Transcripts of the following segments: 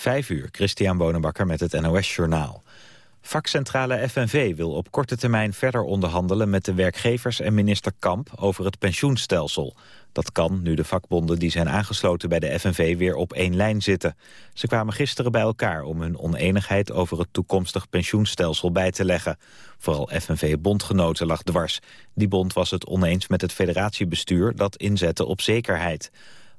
Vijf uur, Christian Bonenbakker met het NOS Journaal. Vakcentrale FNV wil op korte termijn verder onderhandelen met de werkgevers en minister Kamp over het pensioenstelsel. Dat kan nu de vakbonden die zijn aangesloten bij de FNV weer op één lijn zitten. Ze kwamen gisteren bij elkaar om hun oneenigheid over het toekomstig pensioenstelsel bij te leggen. Vooral FNV-bondgenoten lag dwars. Die bond was het oneens met het federatiebestuur dat inzette op zekerheid.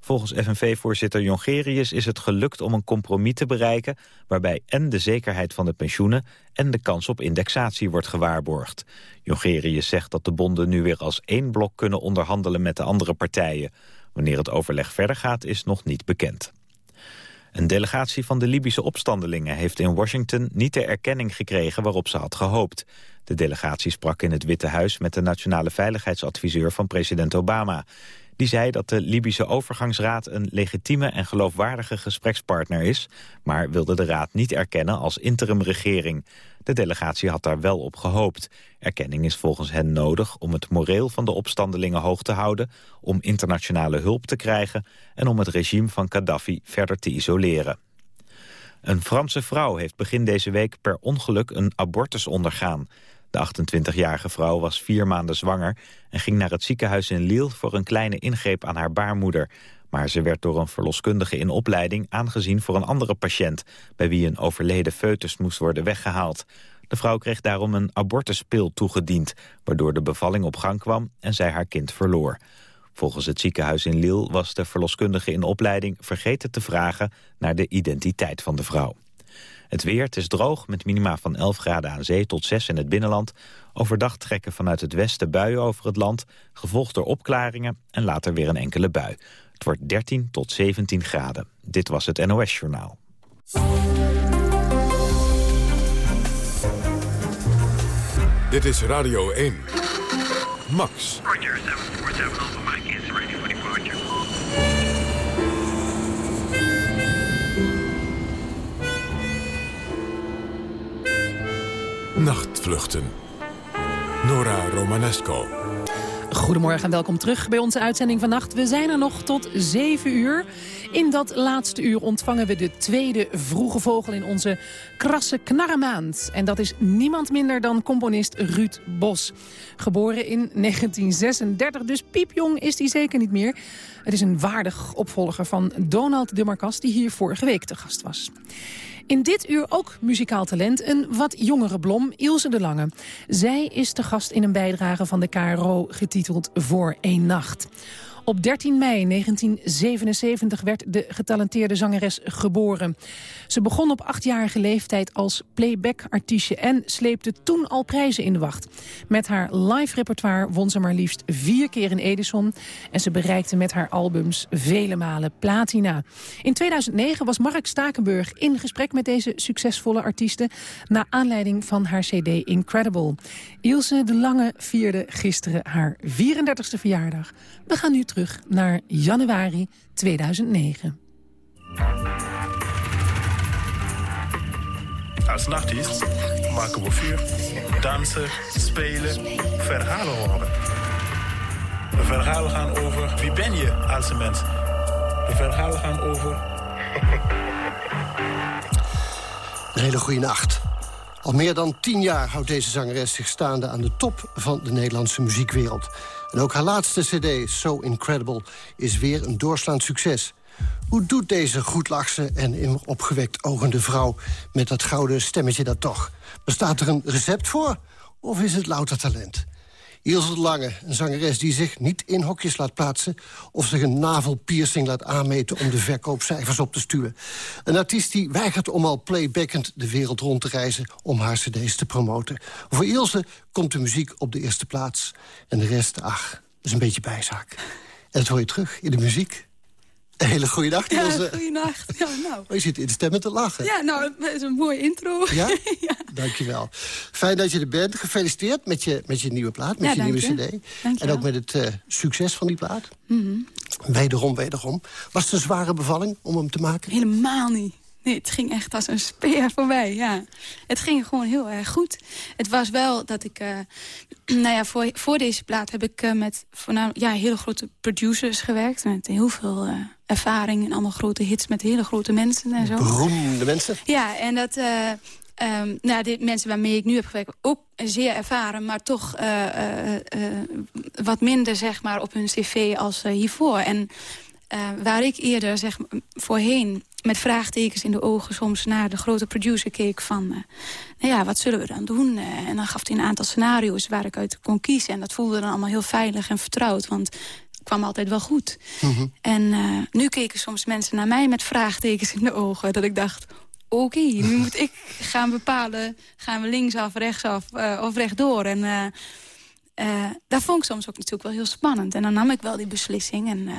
Volgens FNV-voorzitter Jongerius is het gelukt om een compromis te bereiken... waarbij en de zekerheid van de pensioenen en de kans op indexatie wordt gewaarborgd. Jongerius zegt dat de bonden nu weer als één blok kunnen onderhandelen met de andere partijen. Wanneer het overleg verder gaat is nog niet bekend. Een delegatie van de Libische opstandelingen heeft in Washington niet de erkenning gekregen waarop ze had gehoopt. De delegatie sprak in het Witte Huis met de nationale veiligheidsadviseur van president Obama. Die zei dat de Libische overgangsraad een legitieme en geloofwaardige gesprekspartner is, maar wilde de raad niet erkennen als interimregering. De delegatie had daar wel op gehoopt. Erkenning is volgens hen nodig om het moreel van de opstandelingen hoog te houden, om internationale hulp te krijgen en om het regime van Gaddafi verder te isoleren. Een Franse vrouw heeft begin deze week per ongeluk een abortus ondergaan. De 28-jarige vrouw was vier maanden zwanger en ging naar het ziekenhuis in Lille voor een kleine ingreep aan haar baarmoeder. Maar ze werd door een verloskundige in opleiding aangezien voor een andere patiënt, bij wie een overleden foetus moest worden weggehaald. De vrouw kreeg daarom een abortuspil toegediend, waardoor de bevalling op gang kwam en zij haar kind verloor. Volgens het ziekenhuis in Lille was de verloskundige in opleiding vergeten te vragen naar de identiteit van de vrouw. Het weer, het is droog met minima van 11 graden aan zee tot 6 in het binnenland. Overdag trekken vanuit het westen buien over het land, gevolgd door opklaringen en later weer een enkele bui. Het wordt 13 tot 17 graden. Dit was het NOS Journaal. Dit is Radio 1. Max. Nachtvluchten. Nora Romanesco. Goedemorgen en welkom terug bij onze uitzending vannacht. We zijn er nog tot 7 uur. In dat laatste uur ontvangen we de tweede vroege vogel in onze krasse knarremaand. En dat is niemand minder dan componist Ruud Bos. Geboren in 1936, dus piepjong is hij zeker niet meer. Het is een waardig opvolger van Donald de Marcas, die hier vorige week te gast was. In dit uur ook muzikaal talent, een wat jongere blom, Ilse de Lange. Zij is de gast in een bijdrage van de KRO getiteld Voor één Nacht. Op 13 mei 1977 werd de getalenteerde zangeres geboren. Ze begon op achtjarige leeftijd als playback-artiestje... en sleepte toen al prijzen in de wacht. Met haar live repertoire won ze maar liefst vier keer in Edison... en ze bereikte met haar albums vele malen platina. In 2009 was Mark Stakenburg in gesprek met deze succesvolle artieste... naar aanleiding van haar cd Incredible. Ilse de Lange vierde gisteren haar 34ste verjaardag. We gaan nu terug naar januari 2009. Als nachtdienst maken we vuur, dansen, spelen, verhalen horen. De verhalen gaan over wie ben je als een mens. De verhalen gaan over... Een hele goede nacht. Al meer dan tien jaar houdt deze zangeres zich staande aan de top van de Nederlandse muziekwereld. En ook haar laatste cd, So Incredible, is weer een doorslaand succes. Hoe doet deze goedlachse en opgewekt ogende vrouw... met dat gouden stemmetje dat toch? Bestaat er een recept voor? Of is het louter talent? Ilse Lange, een zangeres die zich niet in hokjes laat plaatsen... of zich een navelpiercing laat aanmeten om de verkoopcijfers op te stuwen. Een artiest die weigert om al playbackend de wereld rond te reizen... om haar cd's te promoten. Voor Ilse komt de muziek op de eerste plaats. En de rest, ach, is een beetje bijzaak. En dat hoor je terug in de muziek. Een hele goede nacht, Ilse. Ja, goeienacht. Ja, nou. Oh, je zit in de stemmen te lachen. Ja, nou, het is een mooie intro. Ja? ja? Dankjewel. Fijn dat je er bent. Gefeliciteerd met je, met je nieuwe plaat, met Ja, je nieuwe je. cd. En ook met het eh, succes van die plaat. Mhm. Wederom, wederom. Was het een zware bevalling om hem te maken? Helemaal niet. Nee, het ging echt als een speer voorbij, ja. Het ging gewoon heel erg goed. Het was wel dat ik... Uh, nou ja, voor, voor deze plaat heb ik uh, met voornamelijk, ja, hele grote producers gewerkt. Met heel veel uh, ervaring en allemaal grote hits met hele grote mensen en zo. Beroemde mensen? Ja, en dat... Um, nou, de mensen waarmee ik nu heb gewerkt, ook zeer ervaren... maar toch wat minder zeg maar, op hun cv als hiervoor. En waar ik eerder zeg, voorheen met vraagtekens in de ogen... soms naar de grote producer keek van... nou ja, wat zullen we dan doen? en dan gaf hij een aantal scenario's waar ik uit kon kiezen. En dat voelde dan allemaal heel veilig en vertrouwd. Want het kwam altijd wel goed. Mm -hmm. En nu keken soms mensen naar mij met vraagtekens in de ogen. Dat ik dacht, oké, nu moet ik gaan bepalen... gaan we linksaf, rechtsaf of rechtdoor. En uh, dat vond ik soms ook natuurlijk wel heel spannend. En dan nam ik wel die beslissing. En,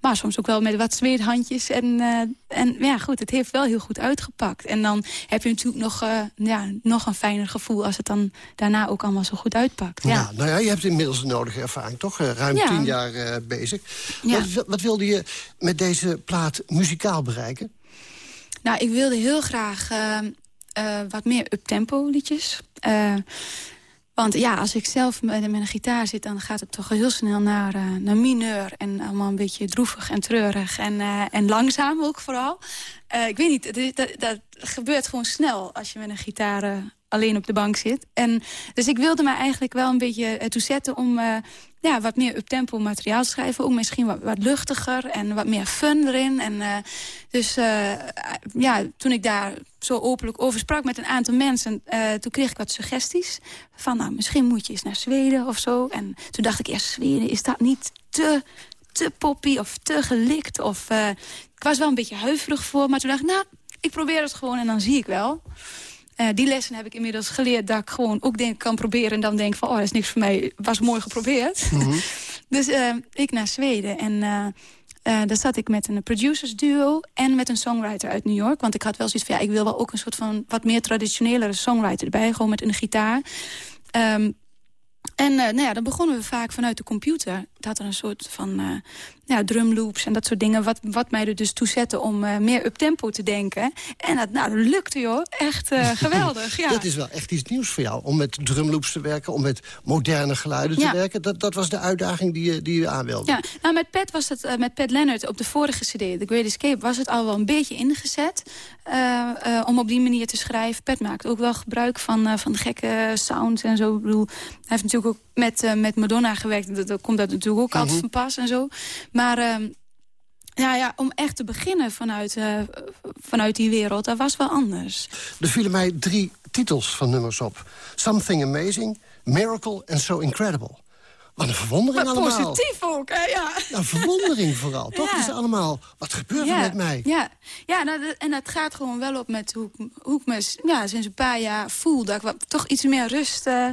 maar soms ook wel met wat zweethandjes. En, en ja, goed, het heeft wel heel goed uitgepakt. En dan heb je natuurlijk nog, ja, nog een fijner gevoel... als het dan daarna ook allemaal zo goed uitpakt. Ja. nou ja, je hebt inmiddels een nodige ervaring, toch? ruim ja. tien jaar bezig. Ja. Wat, wat wilde je met deze plaat muzikaal bereiken? Nou, ik wilde heel graag uh, wat meer uptempo liedjes. Uh, want ja, als ik zelf met, een gitaar zit... dan gaat het toch heel snel naar, naar mineur. En allemaal een beetje droevig en treurig. En, en langzaam ook vooral. ik weet niet, dat, dat, gebeurt gewoon snel... als je met een gitaar alleen op de bank zit. En, dus ik wilde me eigenlijk wel een beetje toe zetten... om ja, wat meer up-tempo materiaal schrijven. Ook misschien wat, luchtiger en wat meer fun erin. En, uh, dus uh, ja, toen ik daar zo openlijk over sprak met een aantal mensen... Uh, toen kreeg ik wat suggesties. Van nou, misschien moet je eens naar Zweden of zo. En toen dacht ik eerst, Zweden, is dat niet te, te poppy of te gelikt? Of, ik was wel een beetje huiverig voor, maar toen dacht ik... nou, ik probeer het gewoon en dan zie ik wel. Uh, die lessen heb ik inmiddels geleerd dat ik gewoon ook denk, kan proberen... en dan denk van, oh, dat is niks voor mij, was mooi geprobeerd. Mm -hmm. dus uh, ik naar Zweden en... Uh, daar zat ik met een producers duo en met een songwriter uit New York. Want ik had wel zoiets van, ja, ik wil wel ook een soort van wat meer traditionelere songwriter erbij. Gewoon met een gitaar. Um, en uh, nou ja, dan begonnen we vaak vanuit de computer. Dat er een soort van uh, ja, drumloops en dat soort dingen... wat, wat mij er dus toe zette om uh, meer up-tempo te denken. En dat, nou, dat lukte, joh. Echt geweldig, ja. Dat is wel echt iets nieuws voor jou. Om met drumloops te werken, om met moderne geluiden ja. te werken. Dat, dat was de uitdaging die je, die je. Ja, nou, met Pat was het, met Pat Leonard op de vorige cd... The Great Escape, was het al wel een beetje ingezet... om op die manier te schrijven. Pat maakt ook wel gebruik van, van gekke sounds en zo. Ik bedoel, hij heeft natuurlijk ook met, met Madonna gewerkt. Dat, komt dat natuurlijk ook altijd van pas en zo. Maar uh, ja, ja, om echt te beginnen vanuit, uh, vanuit die wereld, dat was wel anders. Er vielen mij drie titels van nummers op. Something Amazing, Miracle and So Incredible. Wat een verwondering maar allemaal. positief ook, hè? Ja. Nou, verwondering vooral. Toch ja. is allemaal, wat gebeurt er met mij? Ja, ja nou, en dat gaat gewoon wel op met hoe, hoe ik me ja, sinds een paar jaar voel. Dat ik wat, toch iets meer rust uh,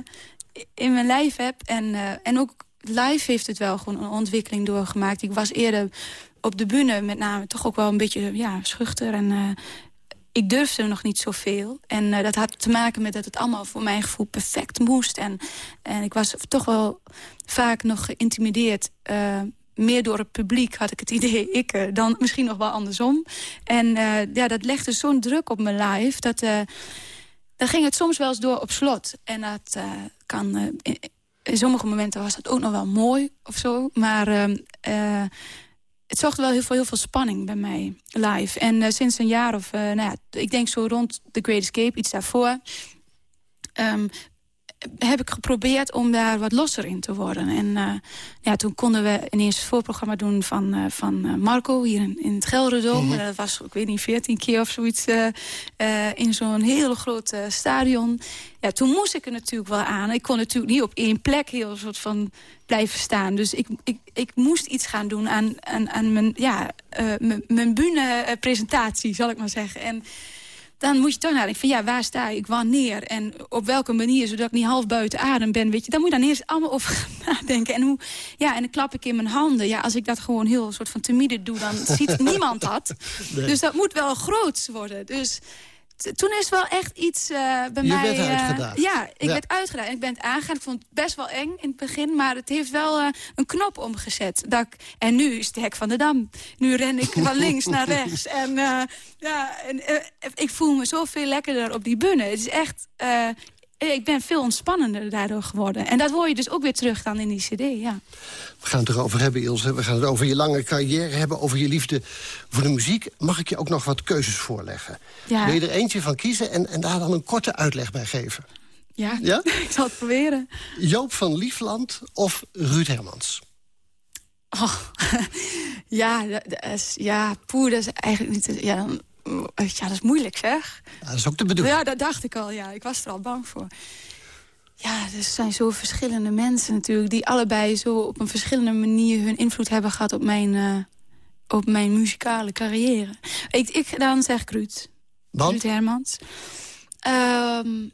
in mijn lijf heb. En, uh, en ook live heeft het wel gewoon een ontwikkeling doorgemaakt. Ik was eerder op de bühne met name toch ook wel een beetje ja, schuchter. En uh, ik durfde nog niet zoveel. En uh, dat had te maken met dat het allemaal voor mijn gevoel perfect moest. En, en ik was toch wel vaak nog geïntimideerd... meer door het publiek had ik het idee, ik dan misschien nog wel andersom. En ja, dat legde zo'n druk op mijn live... dat dan ging het soms wel eens door op slot. En dat kan... In, sommige momenten was dat ook nog wel mooi of zo. Maar uh, het zorgde wel heel veel, heel veel spanning bij mij live. En sinds een jaar of... nou ja, ik denk zo rond The Great Escape, iets daarvoor... Um, heb ik geprobeerd om daar wat losser in te worden. En uh, ja, toen konden we ineens het voorprogramma doen van, uh, van Marco hier in, in het Gelderdoom. Mm -hmm. Dat was, ik weet niet, veertien keer of zoiets uh, in zo'n hele grote stadion. Ja, toen moest ik er natuurlijk wel aan. Ik kon natuurlijk niet op één plek heel soort van blijven staan. Dus ik, ik, ik moest iets gaan doen aan, aan, aan mijn, ja, mijn bühne-presentatie, zal ik maar zeggen. En dan moet je toch nadenken van ja, waar sta ik, wanneer en op welke manier, zodat ik niet half buiten adem ben, weet je. Dan moet je dan eerst allemaal over nadenken. En hoe, ja, en dan klap ik in mijn handen. Ja, als ik dat gewoon heel soort van timide doe, dan ziet niemand dat. Nee. Dus dat moet wel groot worden. Dus toen is wel echt iets uh, bij je mij... Je werd uitgedaagd. ja, ik werd uitgedaagd. Ik ben het aangegaan. Ik vond het best wel eng in het begin. Maar het heeft wel een knop omgezet. Dat ik, en nu is het hek van de dam. Nu ren ik van links naar rechts. En, ja, en ik voel me zoveel lekkerder op die bunnen. Het is echt ik ben veel ontspannender daardoor geworden. En dat hoor je dus ook weer terug dan in die cd, ja. We gaan het erover hebben, Ilse. We gaan het over je lange carrière hebben, over je liefde voor de muziek. Mag ik je ook nog wat keuzes voorleggen? Ja. Wil je er eentje van kiezen en, en daar dan een korte uitleg bij geven? Ja, ja? ik zal het proberen. Joop van Liefland of Ruud Hermans? Oh, ja, dat is, ja, poeh, dat is eigenlijk niet... Ja, ja, dat is moeilijk, zeg. Ja, dat is ook de bedoeling. Ja, dat dacht ik al, ja. Ik was er al bang voor. Ja, er zijn zo verschillende mensen natuurlijk... die allebei zo op een verschillende manier hun invloed hebben gehad... op mijn, uh, op mijn muzikale carrière. Ik, ik, dan zeg Ruud. Want? Ruud Hermans. Um,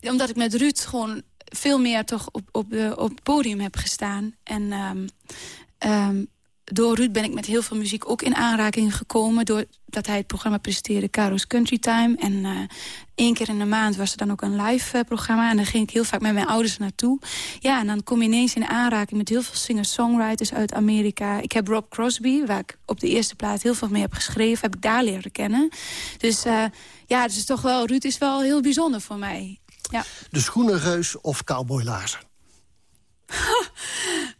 omdat ik met Ruud gewoon veel meer toch op, op, de, op het podium heb gestaan. En um, um, door Ruud ben ik met heel veel muziek ook in aanraking gekomen... doordat hij het programma presenteerde, Caro's Country Time. En uh, één keer in de maand was er dan ook een live uh, programma. En daar ging ik heel vaak met mijn ouders naartoe. Ja, en dan kom je ineens in aanraking met heel veel singer-songwriters uit Amerika. Ik heb Rob Crosby, waar ik op de eerste plaats heel veel mee heb geschreven... heb ik daar leren kennen. Dus uh, ja, het is toch wel, Ruud is wel heel bijzonder voor mij. Ja. De schoenenreus of cowboylaarzen?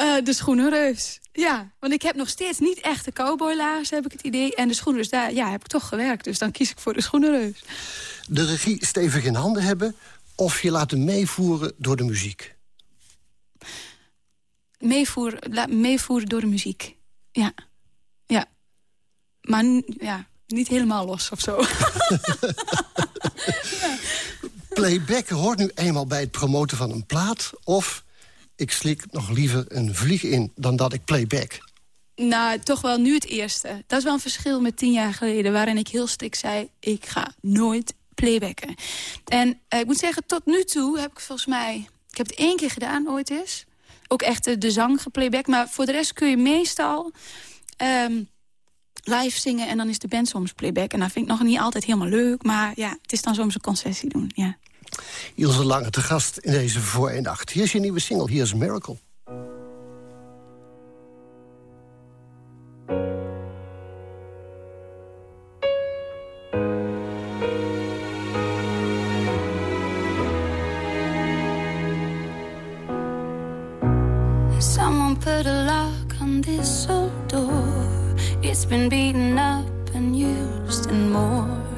Uh, de schoenenreus. Ja, want ik heb nog steeds niet echte cowboylaars, heb ik het idee. En de schoenen, dus daar ja, heb ik toch gewerkt. Dus dan kies ik voor de schoenenreus. De regie stevig in handen hebben of je laten meevoeren door de muziek? Meevoeren, meevoeren door de muziek, ja. Ja. Maar ja, niet helemaal los of zo. Playback hoort nu eenmaal bij het promoten van een plaat... of ik slik nog liever een vlieg in dan dat ik playback. Nou, toch wel nu het eerste. Dat is wel een verschil met tien jaar geleden... waarin ik heel stik zei, ik ga nooit playbacken. En uh, ik moet zeggen, tot nu toe heb ik volgens mij... Ik heb het één keer gedaan, ooit eens. Ook echt de, de zang geplayback. Maar voor de rest kun je meestal um, live zingen... en dan is de band soms playback. En dat vind ik nog niet altijd helemaal leuk. Maar ja, het is dan soms een concessie doen, ja. Ilse Lange te gast in deze Voor een Nacht. Hier is je nieuwe single, Hier is Miracle. Someone put a lock on this old door. It's been beaten up and used and more.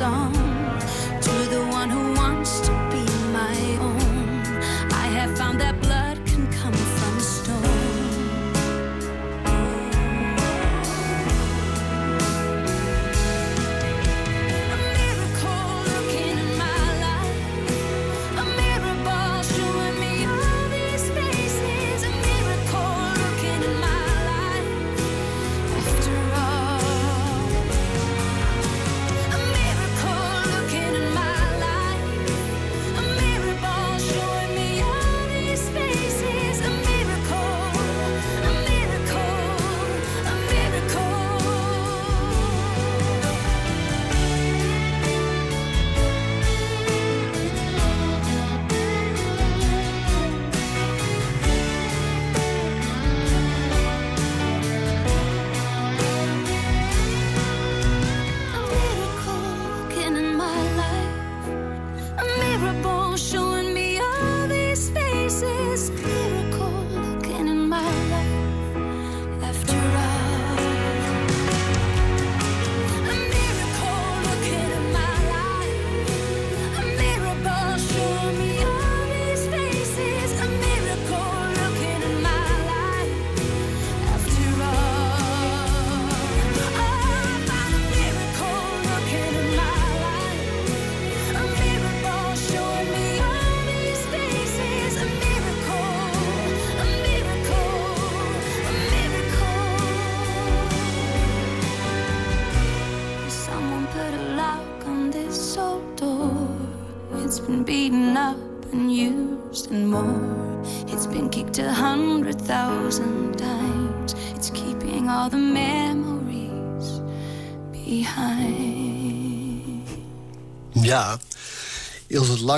song.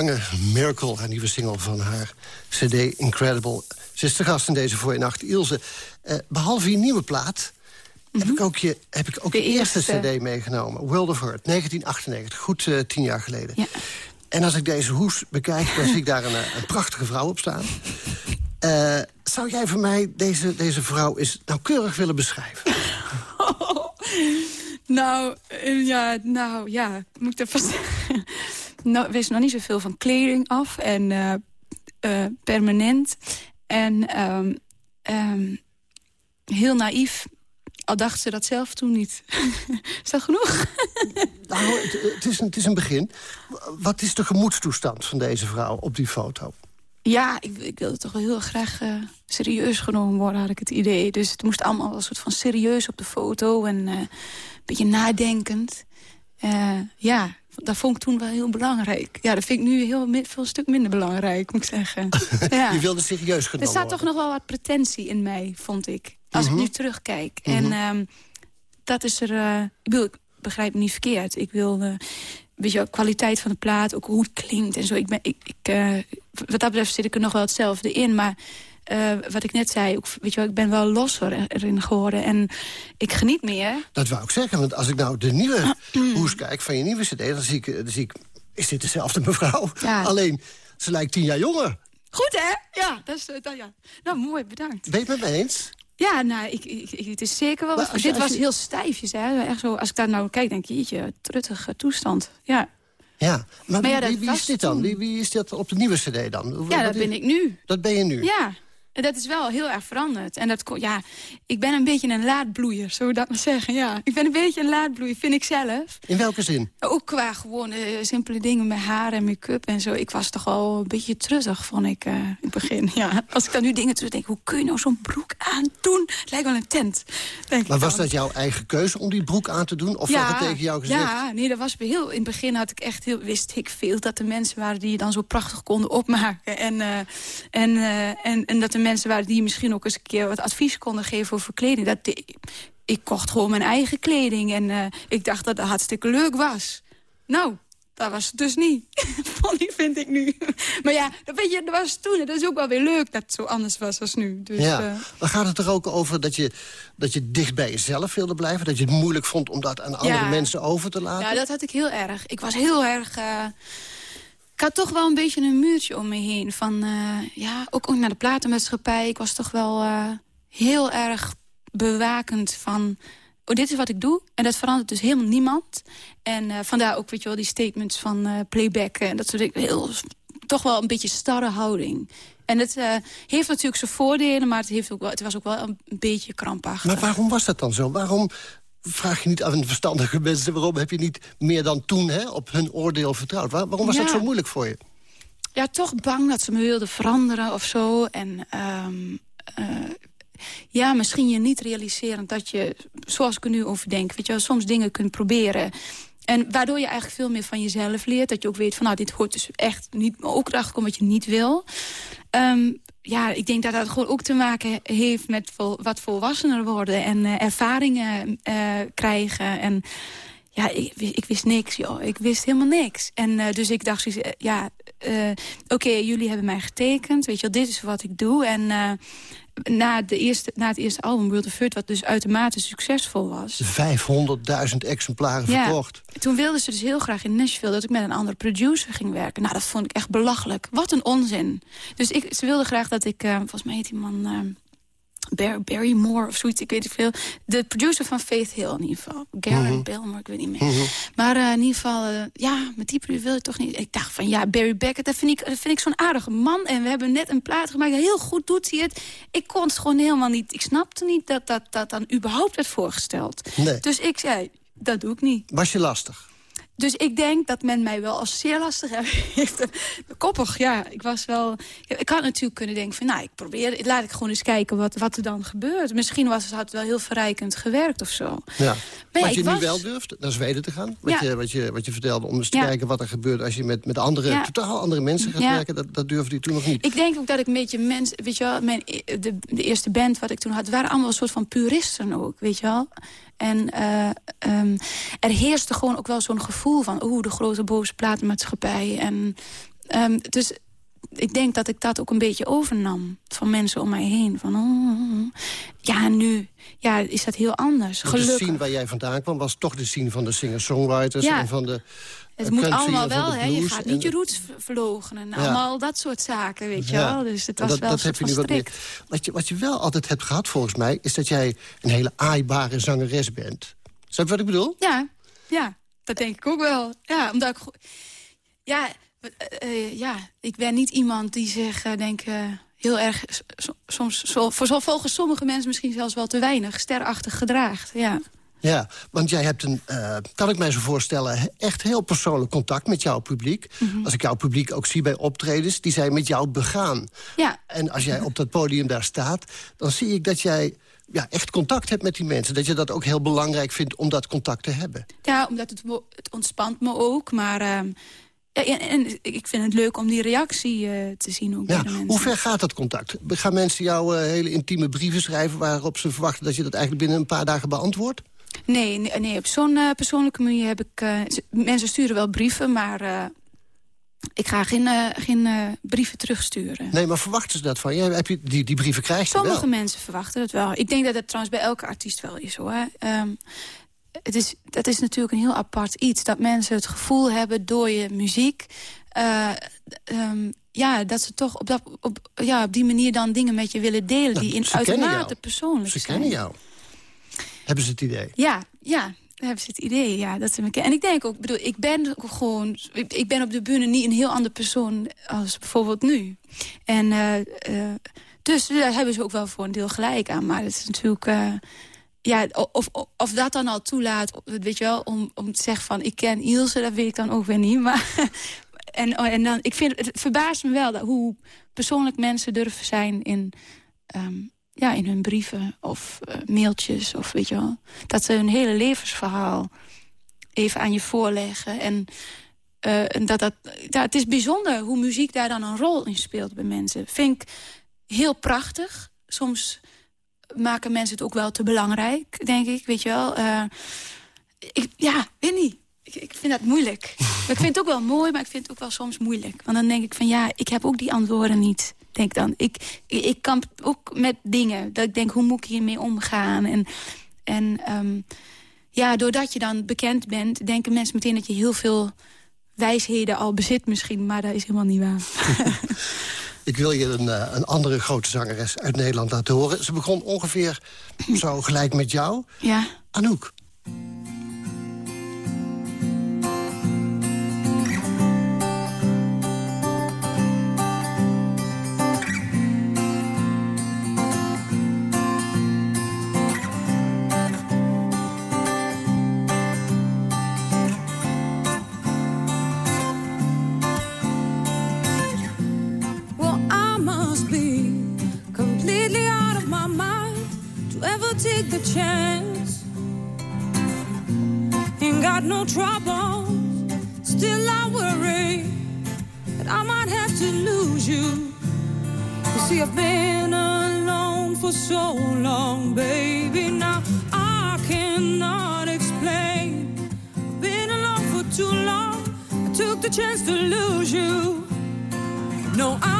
Lange, Miracle, haar nieuwe single van haar cd Incredible. Ze is de gast in deze voor nacht. Ilse, eh, behalve je nieuwe plaat... heb ik ook je, heb ik ook De je eerste, eerste. cd meegenomen. World of Hurt, 1998. Goed eh, tien jaar geleden. Ja. En als ik deze hoes bekijk, dan zie ik daar een, eh, een prachtige vrouw op staan. Zou jij voor mij deze, deze vrouw eens nauwkeurig willen beschrijven? Nou, ja, nou, ja, moet ik even zeggen. Nou, wees nog niet zoveel van kleding af en eh, eh, permanent. En ehm, ehm, heel naïef. Al dacht ze dat zelf toen niet. is dat genoeg? Nou, het, is een, het is een begin. Wat is de gemoedstoestand van deze vrouw op die foto? Ja, ik, ik wilde toch wel heel graag eh, serieus genomen worden, had ik het idee. Dus het moest allemaal een soort van serieus op de foto en een beetje nadenkend. Ja, dat vond ik toen wel heel belangrijk. Ja, dat vind ik nu heel veel stuk minder belangrijk, moet ik zeggen. ja. Je wilde serieus Er genomen staat toch nog wel wat pretentie in mij, vond ik. Als Mhm. ik nu terugkijk. En ehm, dat is er... eh, ik, bedoel, ik begrijp me niet verkeerd. Ik wil... eh, weet je kwaliteit van de plaat, ook hoe het klinkt en zo. Ik ben, ik, ik, eh, wat dat betreft zit ik er nog wel hetzelfde in. Maar eh, wat ik net zei, ook, weet je wel, ik ben wel losser erin geworden. En ik geniet meer. Dat wou ik zeggen, want als ik nou de nieuwe hoes kijk van je nieuwe cd... dan zie ik, dan zie ik is dit dezelfde mevrouw? Ja. Alleen, ze lijkt tien jaar jonger. Goed, hè? Ja, dat is... eh, dat, ja. Nou, mooi, bedankt. Ben je het met me eens? Ja, nou, ik, ik, ik- het is zeker wel... Wat- je- dit was je- heel stijfjes, hè? Echt zo, als ik daar nou kijk, denk ik, jeetje, truttige toestand. Ja, Ja. Maar, wie, ja, dat wie, wie is dit dan? Wie, wie is dit op de nieuwe cd dan? Ja wat dat ben ik nu. Dat ben je nu? Ja, dat is wel heel erg veranderd. En dat, ja, ik ben een beetje een laadbloeier, zou ik dat maar zeggen. Ja, ik ben een beetje een laadbloeier, vind ik zelf. In welke zin? Ook qua gewoon eh, simpele dingen met haar en make-up en zo. Ik was toch al een beetje truttig, vond ik eh, in het begin. Ja. Als ik dan nu dingen terugdenk, hoe kun je nou zo'n broek aandoen? Het lijkt wel een tent. Denk Maar was dat jouw eigen keuze om die broek aan te doen? Of werd het tegen jou gezegd? Ja, nee, dat was heel. In het begin had ik echt heel, wist ik veel dat er mensen waren die je dan zo prachtig konden opmaken. En, eh, en, en, en dat er mensen waren die misschien ook eens een keer wat advies konden geven over kleding. Dat, ik, ik kocht gewoon mijn eigen kleding en eh, ik dacht dat dat hartstikke leuk was. Nou, dat was het dus niet. Ik, vind ik nu. Maar ja, dat, weet je, dat was toen. en Dat is ook wel weer leuk dat het zo anders was als nu. Dus, Ja, eh, dan gaat het er ook over dat je, dat je dicht bij jezelf wilde blijven. Dat je het moeilijk vond om dat aan andere Ja. mensen over te laten. Ja, dat had ik heel erg. Ik was heel erg... eh, ik had toch wel een beetje een muurtje om me heen. Van, eh, ja, ook, ook naar de platenmaatschappij. Ik was toch wel eh, heel erg bewakend van... Oh, dit is wat ik doe. En dat verandert dus helemaal niemand. En eh, vandaar ook, weet je wel, die statements van playback. En dat soort dingen. Heel, toch wel een beetje starre houding. En het heeft natuurlijk zijn voordelen, maar het, heeft ook wel, het was ook wel een beetje krampachtig. Maar waarom was dat dan zo? Waarom vraag je niet aan verstandige mensen... waarom heb je niet meer dan toen hè, op hun oordeel vertrouwd? Waar- waarom was dat zo moeilijk voor je? ja, toch bang dat ze me wilden veranderen of zo. En ehm, eh, ja, misschien je niet realiserend dat je, zoals ik er nu over denk... weet je wel, soms dingen kunt proberen... En waardoor je eigenlijk veel meer van jezelf leert. Dat je ook weet van, nou, dit hoort dus echt niet... maar ook erachter komt wat je niet wil. Ehm, ja, ik denk dat dat gewoon ook te maken heeft met vol, wat volwassener worden... en eh, ervaringen eh, krijgen. En... Ja, ik, wi- ik wist niks, joh. Ik wist helemaal niks. En eh, dus ik dacht, eh, ja, eh, oké, jullie hebben mij getekend. Weet je wel, dit is wat ik doe. En na, de eerste, na het eerste album, World of Hurt, wat dus uitermate succesvol was... 500.000 exemplaren Ja. verkocht. Toen wilden ze dus heel graag in Nashville dat ik met een andere producer ging werken. Nou, dat vond ik echt belachelijk. Wat een onzin. Dus ik, ze wilden graag dat ik, volgens mij heet die man... Bar- Barry Moore of zoiets, ik weet niet veel. De producer van Faith Hill in ieder geval. Garrett Belmore, ik weet niet meer. Maar eh, in ieder geval, eh, ja, met die producer wil ik toch niet... Ik dacht van, ja, Barry Beckett, dat vind ik, dat vind ik zo'n aardige man. En we hebben net een plaat gemaakt, heel goed doet hij het. Ik kon het gewoon helemaal niet... Ik snapte niet dat dat, dat dan überhaupt werd voorgesteld. Nee. Dus ik zei, dat doe ik niet. Was je lastig? Dus ik denk dat men mij wel als zeer lastig heeft. Koppig, ja. Ik was wel... Ik had natuurlijk kunnen denken van... nou, ik probeer... Laat ik gewoon eens kijken wat, wat er dan gebeurt. Misschien was, had het wel heel verrijkend gewerkt of zo. Ja. Maar wat je nu wel durft, naar Zweden te gaan. Wat, je, wat, je, wat je vertelde, om eens te kijken wat er gebeurt... als je met, met andere, totaal andere mensen gaat werken. Dat, dat durfde je toen nog niet. Ik denk ook dat ik een beetje mensen... Weet je wel, mijn, de, de eerste band wat ik toen had... waren allemaal een soort van puristen ook, weet je wel. En uh, um, er heerste gewoon ook wel zo'n gevoel van... oeh, de grote boze platenmaatschappij. En, um, dus ik denk dat ik dat ook een beetje overnam van mensen om mij heen. Van, oh, ja, nu ja, is dat heel anders. De scene waar jij vandaan kwam was toch de scene van de singer-songwriters... en van de het moet allemaal wel, hè? je gaat niet je roots verlogen. En allemaal dat soort zaken, weet je wel. Dus het was dat, wel dat heb je nu wat meer. Wat je, wat je wel altijd hebt gehad, volgens mij... is dat jij een hele aaibare zangeres bent. Snap je wat ik bedoel? Ja, ja, dat denk ik ook wel. Ja, omdat ik... Ja, uh, ja ik ben niet iemand die zich, uh, denk heel erg... soms, zo, voor, volgens sommige mensen misschien zelfs wel te weinig... sterachtig gedraagt, ja. Ja, want jij hebt een, uh, kan ik mij zo voorstellen... echt heel persoonlijk contact met jouw publiek. Mhm. Als ik jouw publiek ook zie bij optredens... die zijn met jou begaan. Ja. En als jij op dat podium daar staat... dan zie ik dat jij ja, echt contact hebt met die mensen. Dat je dat ook heel belangrijk vindt om dat contact te hebben. Ja, omdat het, het ontspant me ook. Maar ja, en, ik vind het leuk om die reactie uh, te zien. Ook ja, hoe ver gaat dat contact? Gaan mensen jou uh, hele intieme brieven schrijven... waarop ze verwachten dat je dat eigenlijk binnen een paar dagen beantwoordt? Nee, nee, op zo'n uh, persoonlijke manier heb ik... Uh, mensen sturen wel brieven, maar uh, ik ga geen, geen brieven terugsturen. Nee, maar verwachten ze dat van je? Heb je die, die brieven krijg je Sommige wel? mensen verwachten het wel. Ik denk dat het trouwens bij elke artiest wel is, hoor. Um, het is, dat is natuurlijk een heel apart iets. Dat mensen het gevoel hebben door je muziek... Um, ja, dat ze toch op, dat, op, ja, op die manier dan dingen met je willen delen... Nou, die in uitermate persoonlijk zijn. Ze kennen jou. Hebben ze het idee? Ja, ja. Hebben ze het idee, ja. Dat ze me En ik denk ook, bedoel, ik ben gewoon... Ik ben op de bühne niet een heel ander persoon als bijvoorbeeld nu. En uh, uh, dus daar hebben ze ook wel voor een deel gelijk aan. Maar het is natuurlijk... Uh, ja, of, of, dat dan al toelaat, weet je wel, om, om te zeggen van... ik ken Ilse, dat weet ik dan ook weer niet. Maar, en, en dan, ik vind, het verbaast me wel dat, hoe persoonlijk mensen durven zijn in... Um, ja, in hun brieven of uh, mailtjes. Of weet je wel, dat ze hun hele levensverhaal even aan je voorleggen. En, uh, en dat, dat, ja, het is bijzonder hoe muziek daar dan een rol in speelt bij mensen. Vind ik heel prachtig. Soms maken mensen het ook wel te belangrijk, denk ik. Weet je wel. Uh, ik, ja, weet niet. Ik, ik, vind dat moeilijk. ik vind het ook wel mooi, maar ik vind het ook wel soms moeilijk. Want dan denk ik van ja, ik heb ook die antwoorden niet denk dan. Ik, ik kamp ook met dingen. Dat ik denk, hoe moet ik hiermee omgaan? En, en um, ja, doordat je dan bekend bent... denken mensen meteen dat je heel veel wijsheden al bezit misschien. Maar dat is helemaal niet waar. Ik wil je een, uh, een andere grote zangeres uit Nederland laten horen. Ze begon ongeveer zo gelijk met jou. Ja. Anouk. Got no trouble, still I worry that I might have to lose you. You see, I've been alone for so long, baby. Now I cannot explain. I've been alone for too long. I took the chance to lose you. No, I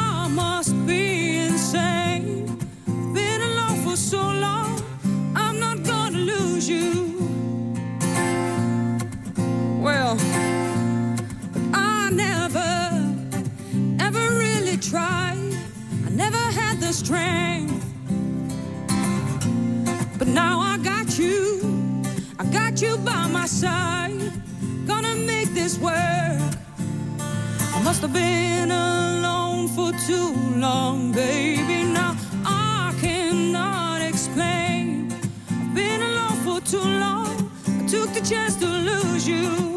strength. But now I got you. I got you by my side. Gonna make this work. I must have been alone for too long, baby. Now I cannot explain. I've been alone for too long. I took the chance to lose you.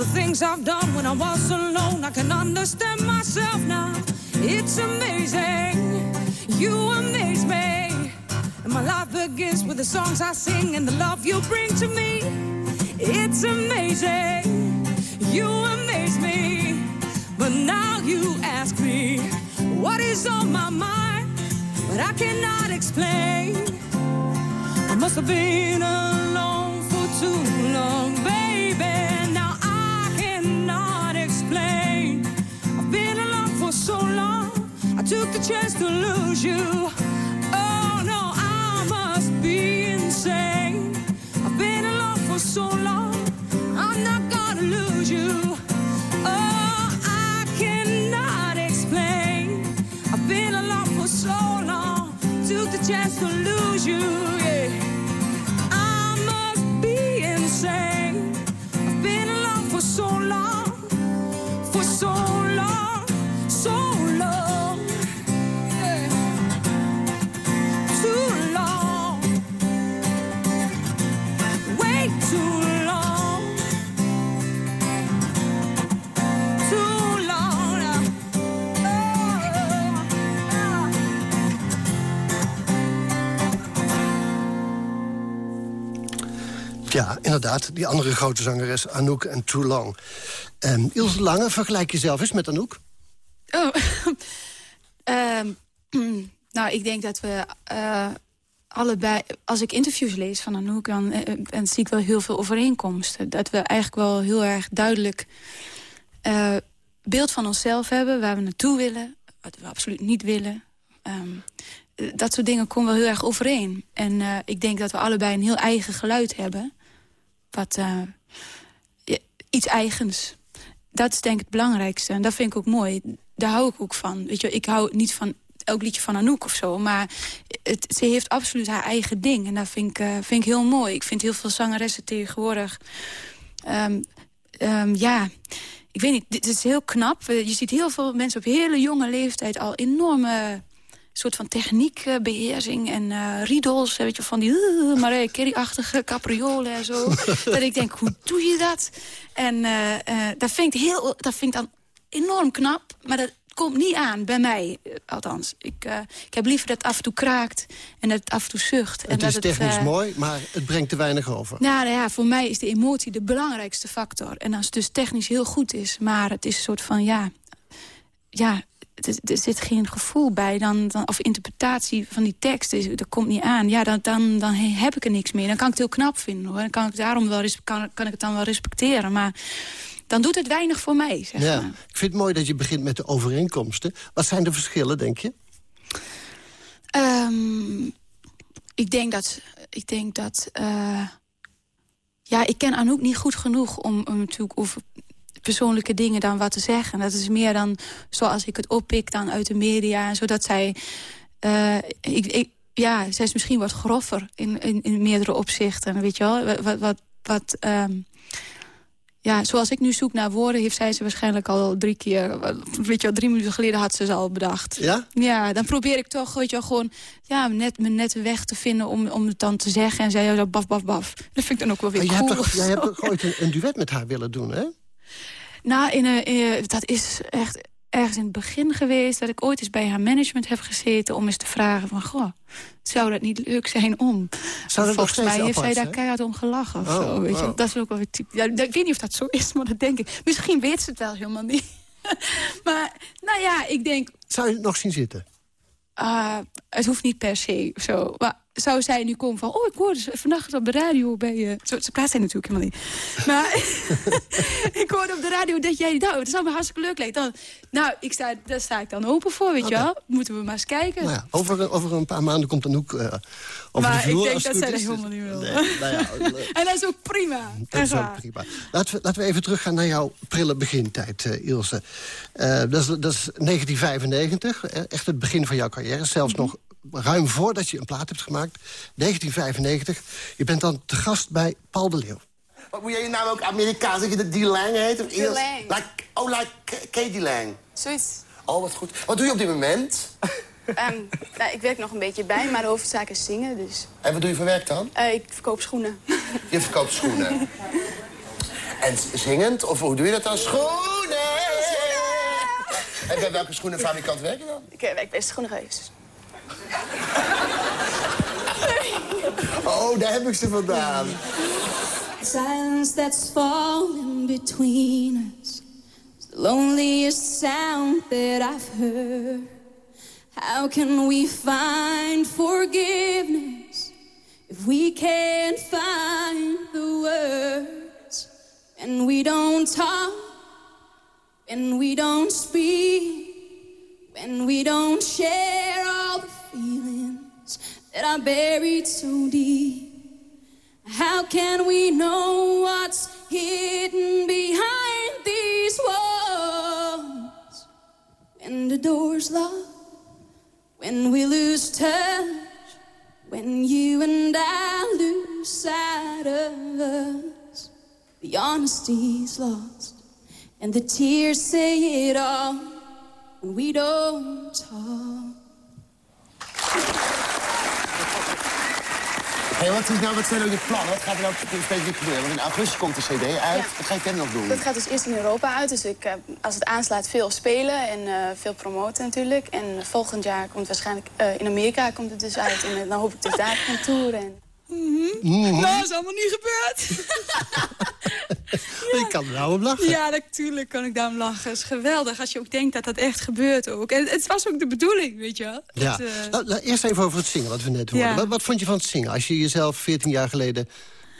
Things I've done when I was alone. I can understand myself now. It's amazing. You amaze me. And my life begins with the songs I sing and the love you bring to me. It's amazing. You amaze me. But now you ask me what is on my mind. But I cannot explain. I must have been alone for too long, took the chance to lose you. Oh no, I must be insane. I've been alone for so long. I'm not gonna lose you. Oh, I cannot explain. I've been alone for so long. Took the chance to lose you. Die andere grote zangeres, Anouk en Too Long. Um, Ilse Lange, vergelijk jezelf eens met Anouk. Oh. Ehm, nou, ik denk dat we eh, allebei... Als ik interviews lees van Anouk, dan, dan zie ik wel heel veel overeenkomsten. Dat we eigenlijk wel heel erg duidelijk eh, beeld van onszelf hebben... waar we naartoe willen, wat we absoluut niet willen. Ehm, eh, dat soort dingen komen wel heel erg overeen. En ik denk dat we allebei een heel eigen geluid hebben. Wat eh, iets eigens dat is denk ik het belangrijkste. En dat vind ik ook mooi. Daar hou ik ook van. Weet je, ik hou niet van elk liedje van Anouk of zo. Maar het, ze heeft absoluut haar eigen ding. En dat vind ik, eh, vind ik heel mooi. Ik vind heel veel zangeressen tegenwoordig... ehm, ehm, ja, ik weet niet, dit is heel knap. Eh, Je ziet heel veel mensen op hele jonge leeftijd... al enorme soort van techniekbeheersing en eh riedels. Weet je, van die uh, Mariah Carey-achtige capriolen en zo. dat ik denk, hoe doe je dat? En eh, eh, dat, vind ik heel, dat vind ik dan enorm knap. Maar dat komt niet aan, bij mij eh, althans. Ik, eh, ik heb liever dat het af en toe kraakt en dat het af en toe zucht. en Het dat is technisch eh, mooi, maar het brengt te weinig over. nou, nou ja, voor mij is de emotie de belangrijkste factor. En als het dus technisch heel goed is, maar het is een soort van, ja... ja er zit geen gevoel bij, dan, dan, of interpretatie van die tekst, is, dat komt niet aan. Ja, dan, dan, dan heb ik er niks meer. Dan kan ik het heel knap vinden, hoor. Dan kan ik, daarom wel, kan, kan ik het dan wel respecteren. Maar dan doet het weinig voor mij, zeg Ja. maar. Ik vind het mooi dat je begint met de overeenkomsten. Wat zijn de verschillen, denk je? Ehm, ik denk dat... Ik denk dat eh, ja, ik ken Anouk niet goed genoeg om, om natuurlijk over persoonlijke dingen dan wat te zeggen. Dat is meer dan zoals ik het oppik dan uit de media. Zodat zij... eh, ik, ik, ja, zij is misschien wat groffer in, in, in meerdere opzichten. Weet je wel? Wat, wat, wat, ehm, ja, zoals ik nu zoek naar woorden... heeft zij ze waarschijnlijk al drie keer... Weet je wel, drie minuten geleden had ze ze al bedacht. Ja? Ja, dan probeer ik toch weet je, wel, gewoon ja, net, mijn nette weg te vinden om, om het dan te zeggen. En zij zo baf, baf, baf. Dat vind ik dan ook wel weer Maar jij cool. hebt, toch, of jij hebt ooit een, een duet met haar willen doen, hè? Nou, in een, in- dat is echt ergens in het begin geweest... dat ik ooit eens bij haar management heb gezeten... om eens te vragen van, goh, zou dat niet leuk zijn om? Volgens mij heeft apart zij daar keihard om gelachen of Oh, zo. Weet je? Dat is ook wel weer typ. Ja, ik weet niet of dat zo is, maar dat denk ik. Misschien weet ze het wel helemaal niet. maar, nou ja, ik denk... Zou je het nog zien zitten? Ah, het hoeft niet per se zo. Maar zou zij nu komen van... oh, ik hoorde ze vannacht op de radio bij je... Zo, ze praat zij natuurlijk helemaal niet. Maar ik hoorde op de radio dat jij... nou, dat zou me hartstikke leuk lijken. Dan, nou, ik sta, daar sta ik dan open voor, weet je wel. Moeten we maar eens kijken. Nou ja, over, een- over een paar maanden komt Anouk eh over Maar de vloer. ik denk dat zij dat helemaal niet wil. Nee, nou ja, eh, En dat is ook prima. Dat is ook prima. Laten we, laten we even teruggaan naar jouw prille begintijd, eh, Ilse. Eh, dat, is, dat is 1995, eh, echt het begin van jouw carrière. Zelfs nog ruim voordat je een plaat hebt gemaakt. 1995. Je bent dan te gast bij Paul de Leeuw. Wat moet jij je naam ook Amerikaans? Dat je de D-Lang heet? Of eerst- Lang. Like, oh, like Katie Lang. Zoiets. Oh, wat goed. Wat doe je op dit moment? Ehm, nou, ik werk nog een beetje bij, maar de hoofdzaak is zingen. Dus En wat doe je voor werk dan? eh, ik verkoop schoenen. Je verkoopt schoenen. En zingend? Of hoe doe je dat dan? Schoenen! En bij welke schoenenfabrikant werk je dan? Ik eh, werk bij Schoenenreus. Oh, daar heb ik ze vandaan. Silence that's falling between us. The loneliest sound that I've heard. How can we find forgiveness if we can't find the words? And we don't talk, and we don't speak, when we don't share all the feelings that are buried so deep. How can we know what's hidden behind these walls? When the door's locked, when we lose touch, when you and I lose sight of us, the honesty's lost, and the tears say it all, and we don't talk. Hé, wat, is nou, wat zijn nou je plannen? Wat gaat er nou specifiek gebeuren? Want in augustus komt de cd uit. Wat ga je dan nog doen? Dat gaat dus eerst in Europa uit. Dus ik, eh, als het aanslaat, veel spelen en eh, veel promoten natuurlijk. En volgend jaar komt het waarschijnlijk... eh, in Amerika komt het dus uit. En dan hoop ik dus daar gaan toeren. En... Mhm. Nou, is allemaal niet gebeurd. Je kan er nou om lachen. Ja, natuurlijk kan ik daarom lachen. Het is geweldig als je ook denkt dat dat echt gebeurt ook. En het was ook de bedoeling, weet je wel. Ja. Dat, eh, Nou, nou, eerst even over het zingen, wat we net hoorden. Ja. Wat, wat vond je van het zingen? Als je jezelf 14 jaar geleden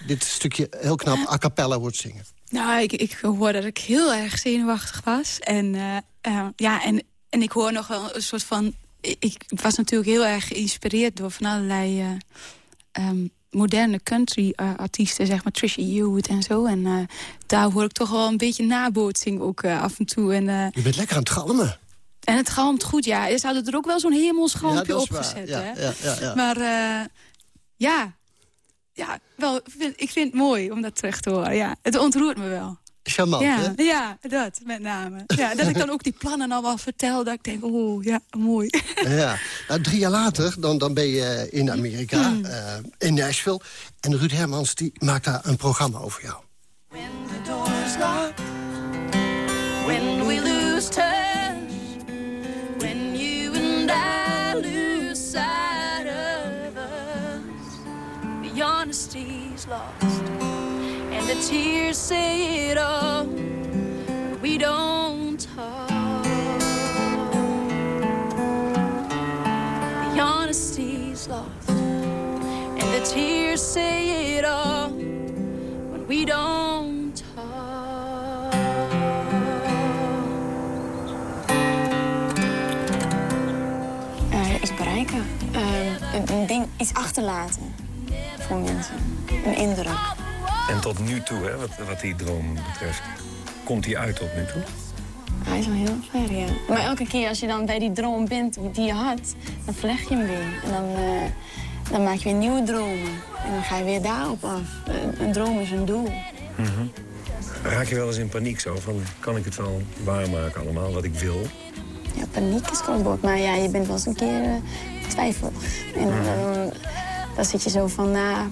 dit stukje heel knap a cappella hoort zingen. Nou, ik, ik hoorde dat ik heel erg zenuwachtig was. En, eh, eh, ja, en, en ik hoor nog wel een soort van... Ik, ik was natuurlijk heel erg geïnspireerd door van allerlei... eh, ehm, moderne country eh, artiesten, zeg maar Trisha Yearwood en zo. En eh, daar hoor ik toch wel een beetje nabootsing ook eh, af en toe. En, Je bent lekker aan het galmen. en het galmt goed, ja. Ze hadden er ook wel zo'n hemelsgalmpje Ja, waar. opgezet, Ja, hè. ja, ja, ja. Maar ja, ja wel, ik vind het mooi om dat terug te horen. Ja, het ontroert me wel. Charmant, ja, hè? ja, dat met name. Ja, dat ik dan ook die plannen allemaal vertel. Dat ik denk, oeh, ja, mooi. Ja. Nou, drie jaar later dan, dan ben je in Amerika, Hmm. eh, in Nashville. En Ruud Hermans die maakt daar een programma over jou. the door's locked, when we lose touch, when you and I lose sight of us, the honesty's lost, and the tears say it all, we don't talk. The honesty's lost, and the tears say it all when we don't Eh, iets bereiken. Eh, een ding, iets achterlaten voor mensen. Een indruk. En tot nu toe, hè, wat, wat die droom betreft, komt die uit tot nu toe? Hij is al heel ver, ja. Maar elke keer als je dan bij die droom bent die je had, dan vleg je hem weer. En dan, eh, dan maak je weer nieuwe dromen. En dan ga je weer daarop af. Een, een droom is een doel. Mhm. Raak je wel eens in paniek zo van, kan ik het wel waarmaken allemaal, wat ik wil? Ja, paniek is gewoon woord. Maar ja, je bent wel eens een keer uh, twijfelig. En dan, dan zit je zo van, nou,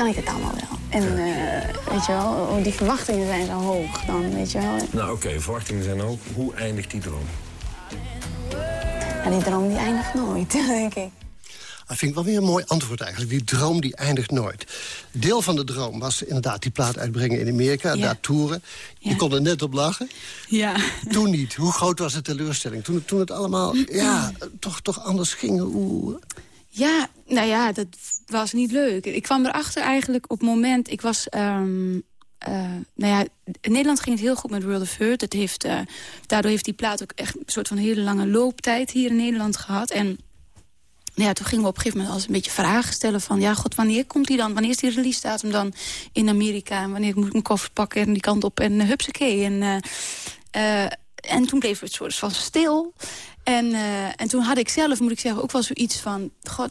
kan ik het allemaal wel? En uh, weet je wel, oh, die verwachtingen zijn zo hoog dan, weet je wel. Nou oké, verwachtingen zijn ook. Hoe eindigt die droom? Ja, die droom die eindigt nooit, denk ik. Dat vind ik wel weer een mooi antwoord eigenlijk. Die droom die eindigt nooit. Deel van de droom was inderdaad die plaat uitbrengen in Amerika. Ja. Daar toeren. Je Ja. kon er net op lachen. Ja. Toen niet. Hoe groot was de teleurstelling? Toen, toen het allemaal ja, toch, toch anders ging. Hoe... Ja, nou ja, dat was niet leuk. Ik kwam erachter eigenlijk op het moment... Ik was... eh, nou ja, Nederland ging het heel goed met World of Hurt. Het heeft, eh, daardoor heeft die plaat ook echt een soort van hele lange looptijd hier in Nederland gehad. En nou ja, toen gingen we op een gegeven moment als een beetje vragen stellen van... ja, god, wanneer komt die dan? Wanneer is die release datum dan in Amerika? En wanneer moet ik mijn koffer pakken en die kant op en uh, hupsakee. En, en toen bleef het soort van stil. En, en toen had ik zelf, moet ik zeggen, ook wel zoiets van... God,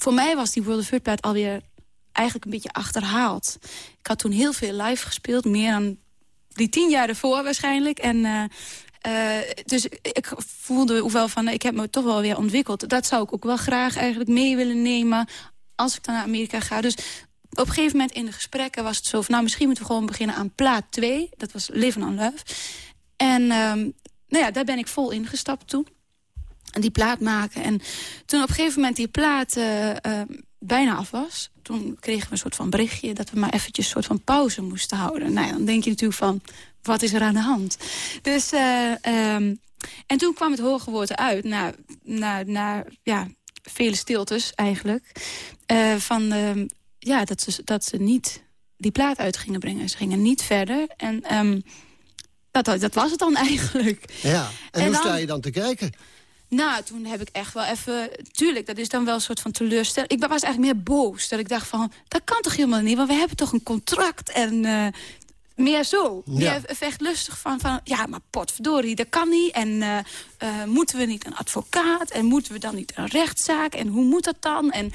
voor mij was die World of Hurt plaat alweer eigenlijk een beetje achterhaald. Ik had toen heel veel live gespeeld, meer dan die tien jaar ervoor waarschijnlijk. En, uh, uh, dus ik voelde ook wel van, ik heb me toch wel weer ontwikkeld. Dat zou ik ook wel graag eigenlijk mee willen nemen als ik dan naar Amerika ga. Dus op een gegeven moment in de gesprekken was het zo van... nou, misschien moeten we gewoon beginnen aan plaat 2. Dat was Living on Love. En ehm, nou ja, daar ben ik vol ingestapt toen. En die plaat maken. En toen op een gegeven moment die plaat uh, bijna af was... toen kregen we een soort van berichtje... dat we maar eventjes een soort van pauze moesten houden. Nou ja, dan denk je natuurlijk van, wat is er aan de hand? Dus, uh, um, en toen kwam het hoge woord uit... naar, naar, naar ja, vele stiltes eigenlijk... Van uh, ja, dat, ze, dat ze niet die plaat uit gingen brengen. Ze gingen niet verder. En um, dat, dat was het dan eigenlijk. Ja, en, en hoe dan, sta je dan te kijken? Nou, toen heb ik echt wel even... Tuurlijk, dat is dan wel een soort van teleurstelling. Ik was eigenlijk meer boos. Dat ik dacht van, dat kan toch helemaal niet? Want we hebben toch een contract en... Uh, meer zo. Ja. Meer vechtlustig van, van, ja, maar potverdorie, dat kan niet. En uh, uh, moeten we niet een advocaat? En moeten we dan niet een rechtszaak? En hoe moet dat dan? En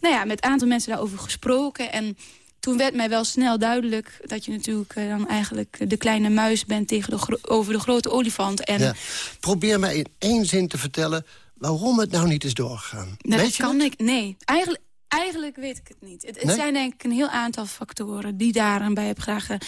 nou ja, met een aantal mensen daarover gesproken. En toen werd mij wel snel duidelijk dat je natuurlijk uh, dan eigenlijk de kleine muis bent tegen de over de grote olifant. En ja. Probeer mij in één zin te vertellen waarom het nou niet is doorgegaan. Dat kan ik, nee. Eigenlijk, eigenlijk weet ik het niet. Het, het nee? zijn denk ik een heel aantal factoren die daaraan bij heb gedragen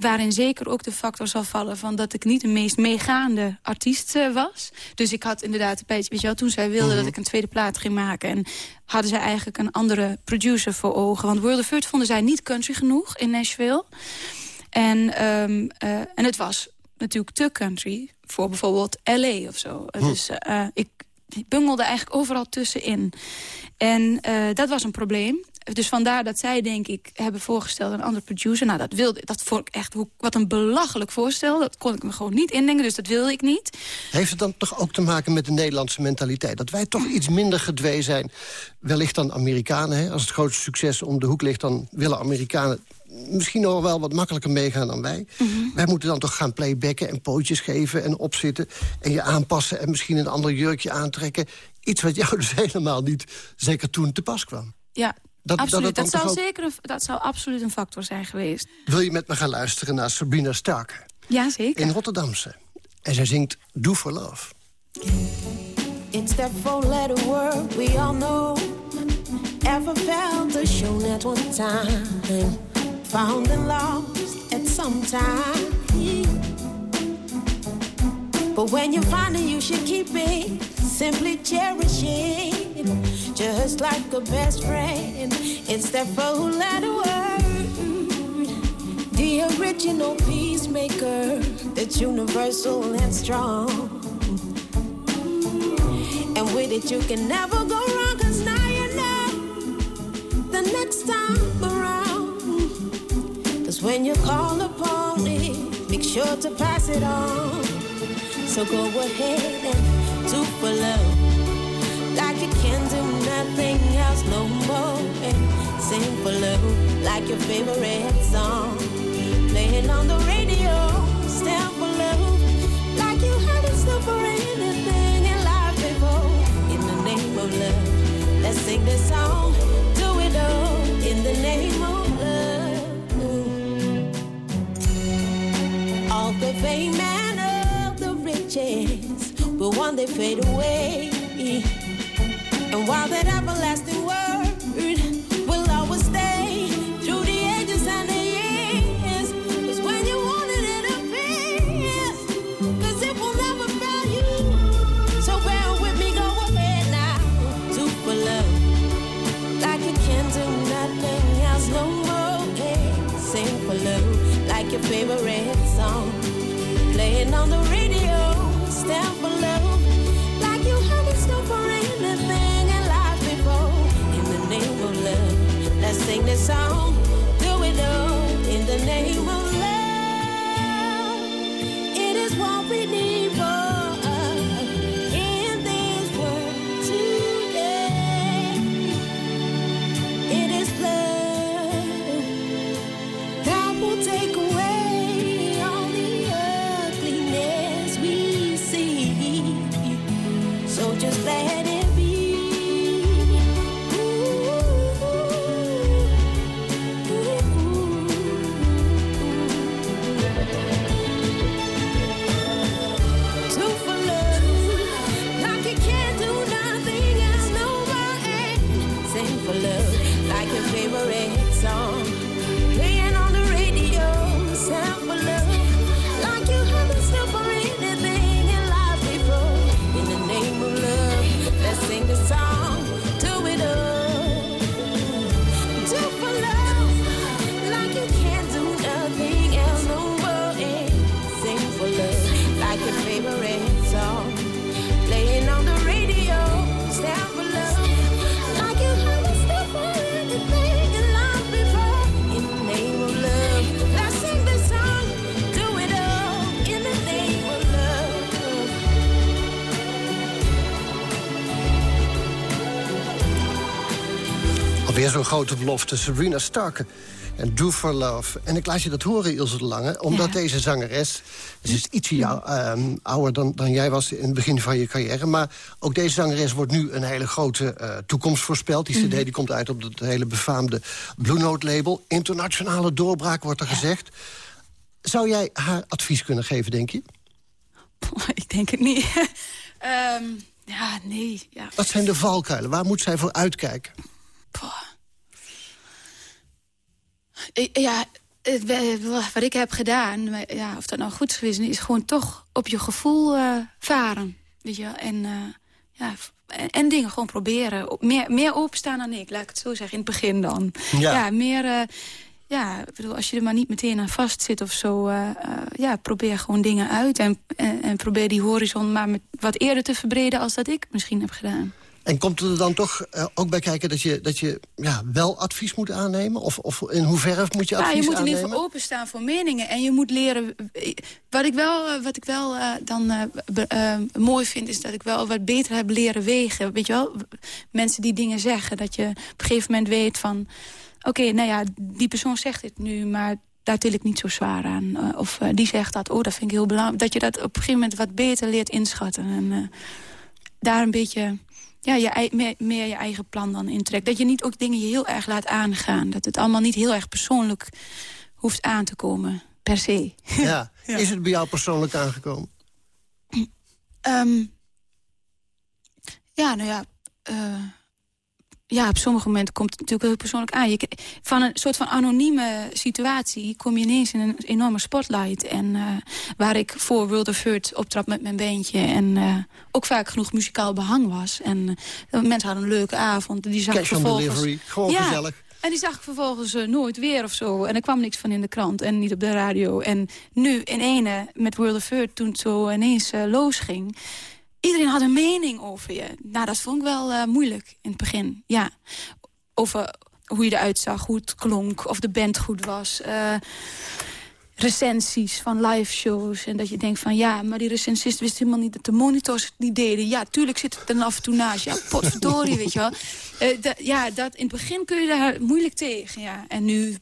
waarin zeker ook de factor zal vallen van dat ik niet de meest meegaande artiest uh, was. Dus ik had inderdaad een beetje, weet je wel, toen zij wilde mm -hmm. dat ik een tweede plaat ging maken en hadden zij eigenlijk een andere producer voor ogen. Want World of Hurt vonden zij niet country genoeg in Nashville. En, um, uh, en het was natuurlijk te country voor bijvoorbeeld L.A. of zo. Hm. Dus uh, ik bungelde eigenlijk overal tussenin. En uh, dat was een probleem. Dus vandaar dat zij, denk ik, hebben voorgesteld een andere producer. Nou, dat wilde dat vond ik echt, wat een belachelijk voorstel. Dat kon ik me gewoon niet indenken, dus dat wilde ik niet. Heeft het dan toch ook te maken met de Nederlandse mentaliteit? Dat wij toch iets minder gedwee zijn, wellicht dan Amerikanen. Hè? Als het grootste succes om de hoek ligt, dan willen Amerikanen misschien nog wel wat makkelijker meegaan dan wij. Mm -hmm. Wij moeten dan toch gaan playbacken en pootjes geven en opzitten... en je aanpassen en misschien een ander jurkje aantrekken. Iets wat jou dus helemaal niet, zeker toen, te pas kwam. Ja, dat, absoluut. Dat, dat zou, ook... zeker een, dat zou absoluut een factor zijn geweest. Wil je met me gaan luisteren naar Sabrina Stark? Ja, zeker. In Rotterdamse. En zij zingt Do For Love. It's that four-letter word we all know Ever felt a show at one time Found and lost at some time But when you find it, you should keep it. Simply cherishing, Just like a best friend. It's that four-letter word. The original peacemaker. That's universal and strong. And with it you can never go wrong Cause now you know The next time around. Cause when you call upon it Make sure to pass it on So go ahead and do for love. Like you can do nothing else no more. And sing for love Like your favorite song. Playing on the radio Stand for love fade away zo'n grote belofte, Sabrina Starke. En Do For Love. En ik laat je dat horen, Ilse de Lange. Omdat deze zangeres... Ze is ietsje ehm, ouder dan, dan jij was in het begin van je carrière. Maar ook deze zangeres wordt nu een hele grote eh, toekomst voorspeld. Die cd die komt uit op het hele befaamde Blue Note label. Internationale doorbraak wordt er gezegd. Zou jij haar advies kunnen geven, denk je? Ik denk het niet. Ehm, ja, nee. Ja. Wat zijn de valkuilen? Waar moet zij voor uitkijken? Ik- Ja, het- we- wat ik heb gedaan, ja, of dat nou goed is geweest, is gewoon toch op je gevoel eh, varen. Weet je, en, eh, ja, en, en dingen gewoon proberen. Meer, meer openstaan dan ik, laat ik het zo zeggen, in het begin dan. Ja. meer, eh, ja, ik bedoel, als je er maar niet meteen aan vast zit of zo, eh, eh, ja, probeer gewoon dingen uit. En, en, en probeer die horizon maar met wat eerder te verbreden als dat ik misschien heb gedaan. En komt er dan toch eh, ook bij kijken dat je, dat je ja, wel advies moet aannemen? Of, of in hoeverre moet je Ja, advies je moet in aannemen? ieder geval openstaan voor meningen. En je moet leren... Wat ik wel, eh, wat ik wel eh, dan eh, be- eh, mooi vind, is dat ik wel wat beter heb leren wegen. Weet je wel? Mensen die dingen zeggen. Dat je op een gegeven moment weet van... Oké, nou ja, die persoon zegt dit nu, maar daar til ik niet zo zwaar aan. Eh, of eh, die zegt dat, oh, dat vind ik heel belangrijk. Dat je dat op een gegeven moment wat beter leert inschatten. En eh, daar een beetje ja, je, meer, meer je eigen plan dan intrekt. Dat je niet ook dingen je heel erg laat aangaan. Dat het allemaal niet heel erg persoonlijk hoeft aan te komen, per se. Ja. Is het bij jou persoonlijk aangekomen? Ehm, ja, nou ja... eh, ja, op sommige momenten komt het natuurlijk heel persoonlijk aan. Je, van een soort van anonieme situatie kom je ineens in een enorme spotlight. En eh, waar ik voor World of Hurt optrad met mijn beentje. En eh, ook vaak genoeg muzikaal behang was. En eh, mensen hadden een leuke avond. Die zag Cash vervolgens... delivery, gewoon ja, gezellig. En die zag ik vervolgens nooit weer of zo. En er kwam niks van in de krant en niet op de radio. En nu in ene met World of Hurt, toen het zo ineens losging... Iedereen had een mening over je. Nou, dat vond ik wel eh, moeilijk in het begin, ja. Over hoe je eruit zag, hoe het klonk, of de band goed was. eh, recensies van live shows. En dat je denkt van ja, maar die recensist wist helemaal niet dat de monitors het niet deden. Ja, tuurlijk zit het dan af en toe naast. Ja, potverdorie, weet je wel. Eh, da- ja, dat, in het begin kun je daar moeilijk tegen, ja. En nu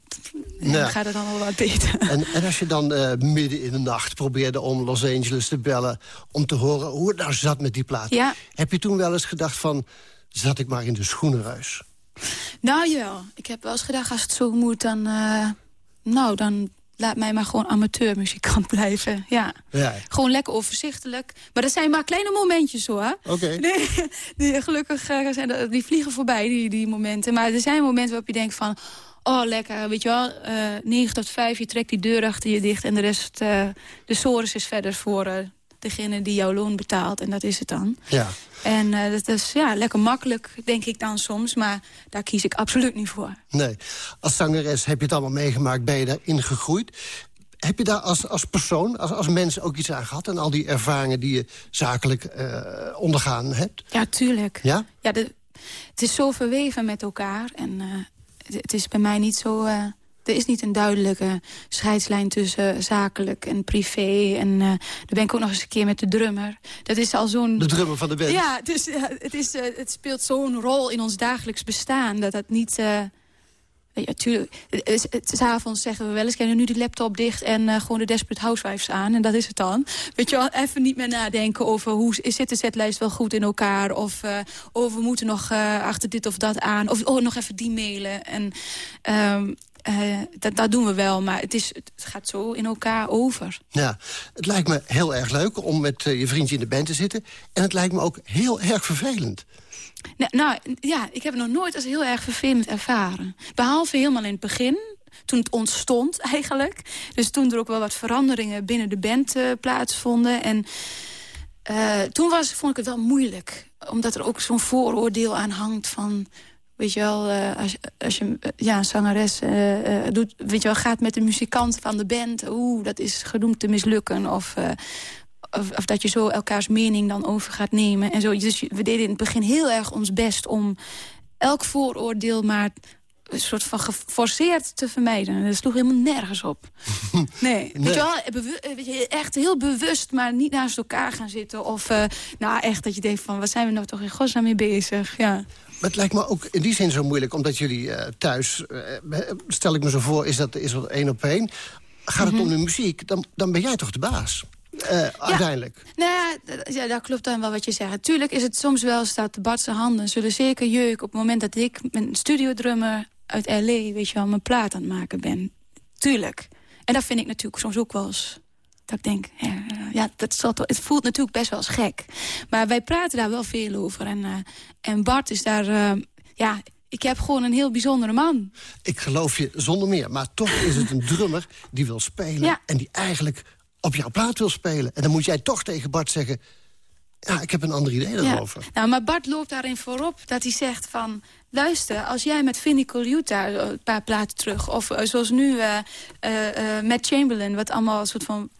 Ja. gaat het dan wel wat beter. En, en als je dan eh, midden in de nacht probeerde om Los Angeles te bellen... om te horen hoe het nou zat met die plaat... Ja. heb je toen wel eens gedacht van... zat ik maar in de schoenenruis? Nou ja, ik heb wel eens gedacht, als het zo moet, dan... eh, nou, dan laat mij maar gewoon amateurmuzikant blijven, ja. Ja. Gewoon lekker overzichtelijk. Maar dat zijn maar kleine momentjes hoor. Oké. Nee, die, gelukkig eh, zijn die vliegen voorbij, die, die momenten. Maar er zijn momenten waarop je denkt van... Oh, lekker, weet je wel, eh 9 tot 5, je trekt die deur achter je dicht... en de rest, eh, de sores is verder voor degene die jouw loon betaalt. En dat is het dan. Ja. En eh, dat is ja, lekker makkelijk, denk ik dan soms. Maar daar kies ik absoluut niet voor. Nee. Als zangeres heb je het allemaal meegemaakt, ben je daarin gegroeid. Heb je daar als, als persoon, als, als mens ook iets aan gehad... en al die ervaringen die je zakelijk eh, ondergaan hebt? Ja, tuurlijk. Ja? Ja, de, het is zo verweven met elkaar. En eh, het, het is bij mij niet zo... eh, er is niet een duidelijke scheidslijn tussen zakelijk en privé. En eh daar ben ik ook nog eens een keer met de drummer. Dat is al zo'n... De drummer van de band? Ja, dus, het, is, eh, het speelt zo'n rol in ons dagelijks bestaan... dat dat niet... eh, ja, tuurlijk. Het is- het- S'avonds zeggen we wel eens, kijk nu die laptop dicht... en eh, gewoon de Desperate Housewives aan. En dat is het dan. Weet je wel, even niet meer nadenken over... hoe is- zit de setlijst wel goed in elkaar? Of eh, oh, we moeten nog eh, achter dit of dat aan. Of oh, nog even die mailen. En ehm, eh, dat, dat doen we wel, maar het, is, het gaat zo in elkaar over. Ja, het lijkt me heel erg leuk om met eh, je vriendje in de band te zitten. En het lijkt me ook heel erg vervelend. Nou, nou, ja, ik heb het nog nooit als heel erg vervelend ervaren. Behalve helemaal in het begin, toen het ontstond eigenlijk. Dus toen er ook wel wat veranderingen binnen de band uh, plaatsvonden. En toen was, vond ik het wel moeilijk. Omdat er ook zo'n vooroordeel aan hangt van... Weet je wel, uh, als, als je ja, een zangeres doet, weet je wel, gaat met de muzikant van de band... oeh, dat is gedoemd te mislukken. Of, of, of, dat je zo elkaars mening dan over gaat nemen. En zo. Dus we deden in het begin heel erg ons best om elk vooroordeel maar een soort van geforceerd te vermijden. Dat sloeg helemaal nergens op. Nee. Weet, je wel, eh, weet je, echt heel bewust, maar niet naast elkaar gaan zitten. Of nou echt dat je denkt van, wat zijn we nou toch in godsnaam mee bezig? Ja. Maar het lijkt me ook in die zin zo moeilijk, omdat jullie uh, thuis... Uh, stel ik me zo voor, is dat is wat één op één. Gaat het mm -hmm. om de muziek, dan, dan ben jij toch de baas? Uh, ja. uiteindelijk. Nou ja, ja, dat klopt dan wel wat je zegt. Tuurlijk is het soms wel, staat Bartse handen zullen zeker jeuk... op het moment dat ik mijn studiodrummer uit L.A. weet je wel, mijn plaat aan het maken ben. Tuurlijk. En dat vind ik natuurlijk soms ook wel eens... Dat ik denk, ja, dat toch, het voelt natuurlijk best wel eens gek. Maar wij praten daar wel veel over. En, uh, en Bart is daar... Uh, ja, ik heb gewoon een heel bijzondere man. Ik geloof je zonder meer. Maar toch is het een drummer die wil spelen... Ja. en die eigenlijk op jouw plaat wil spelen. En dan moet jij toch tegen Bart zeggen... Ja, ik heb een ander idee daarover. Ja. Nou, maar Bart loopt daarin voorop dat hij zegt van... luister, als jij met Vinnie Colaiuta een paar platen terug... of zoals nu uh, uh, met Chamberlain, wat allemaal een soort van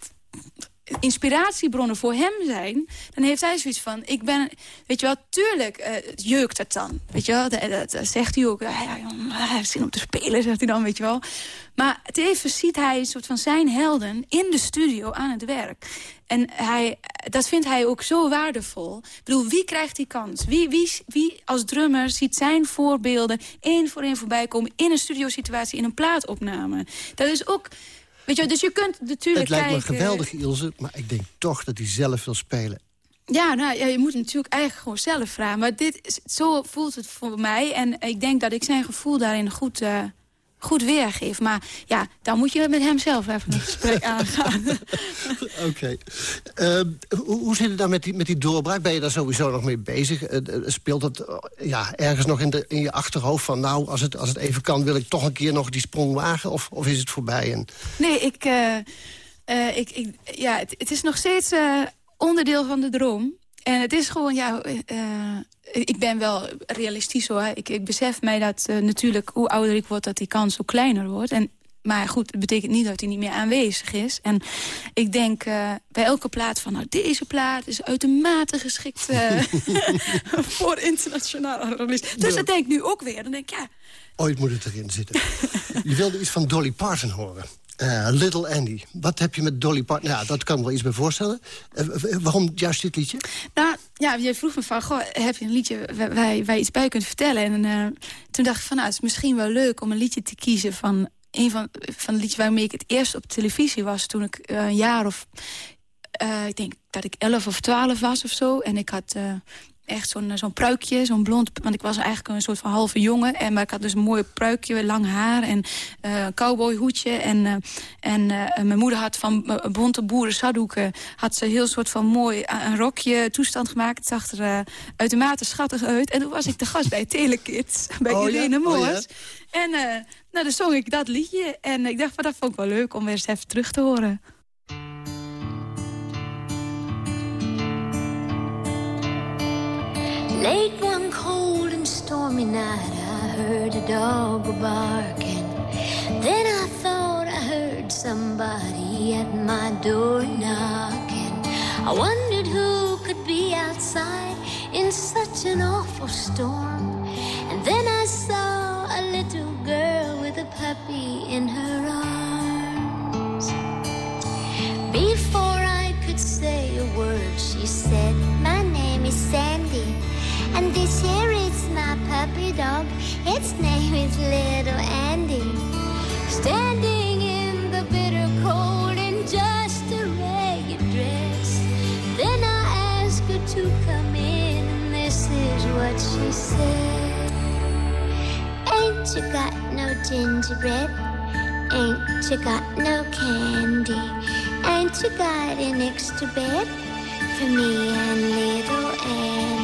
inspiratiebronnen voor hem zijn... dan heeft hij zoiets van, ik ben... Weet je wel, tuurlijk uh, jeukt het dan. Weet je wel, dat, zegt hij ook. Hij heeft zin om te spelen, zegt hij dan, weet je wel. Maar tevens ziet hij een soort van zijn helden in de studio aan het werk. En hij, dat vindt hij ook zo waardevol. Ik bedoel, wie krijgt die kans? Wie, wie, wie als drummer ziet zijn voorbeelden één voor één voorbij komen... in een studiosituatie, in een plaatopname? Dat is ook... Weet je, dus je kunt natuurlijk Het lijkt kijken... me geweldig, Ilse, maar ik denk toch dat hij zelf wil spelen. Ja, nou, ja, je moet natuurlijk eigenlijk gewoon zelf vragen. Maar dit, is, zo voelt het voor mij. En ik denk dat ik zijn gevoel daarin goed, uh, goed weergeef. Maar ja, dan moet je met hem zelf even een gesprek aangaan. Oké. Okay. Uh, hoe, hoe zit het dan met die, met die doorbraak? Ben je daar sowieso nog mee bezig? Uh, speelt dat ja, ergens nog in, de, in je achterhoofd van... nou, als het, als het even kan, wil ik toch een keer nog die sprong wagen? Of, of is het voorbij? En... Nee, ik, uh, ik, ik, ja, het, het, is nog steeds onderdeel van de droom. En het is gewoon, ja, ik ben wel realistisch hoor. Ik, ik besef mij dat uh, natuurlijk hoe ouder ik word... dat die kans ook kleiner wordt. En, maar goed, het betekent niet dat hij niet meer aanwezig is. En ik denk uh, bij elke plaat van... nou, deze plaat is uitermate geschikt voor internationale release. Dus dat denk ik nu ook weer. Dan denk ik, ja... Ooit moet het erin zitten. Je wilde iets van Dolly Parton horen. Uh, Little Andy. Wat heb je met Dolly Parton? Ja, dat kan ik wel iets bij voorstellen. Uh, waarom juist dit liedje? Nou, ja, jij vroeg me van, goh, heb je een liedje waar, waar je iets bij kunt vertellen? En uh, toen dacht ik van, nou, het is misschien wel leuk om een liedje te kiezen... van een van, van de liedjes waarmee ik het eerst op televisie was... toen ik een jaar of... ik denk dat ik elf of twaalf was of zo. En ik had echt zo'n zo'n pruikje, zo'n blond... want ik was eigenlijk een soort van halve jongen. En, maar ik had dus een mooi pruikje, lang haar en uh, cowboyhoedje. En, uh, en uh, mijn moeder had van bonte boeren zaddoeken... had ze heel soort van mooi een rokje toestand gemaakt. Het zag er uitermate schattig uit. En toen was ik de gast bij Telekids, bij oh, Irene ja? Moors. Oh, ja? En nou, dan zong ik dat liedje. En ik dacht, van, dat vond ik wel leuk om weer eens even terug te horen. Late one cold and stormy night, I heard a dog barking. Then I thought I heard somebody at my door knocking. I wondered who could be outside in such an awful storm. And then I saw a little girl with a puppy in her arms. Before I could say a word, she said, My name is Sandy. And this here is my puppy dog. Its name is Little Andy. Standing in the bitter cold in just a ragged dress. Then I asked her to come in, and this is what she said. Ain't you got no gingerbread? Ain't you got no candy? Ain't you got an extra bed for me and little Andy?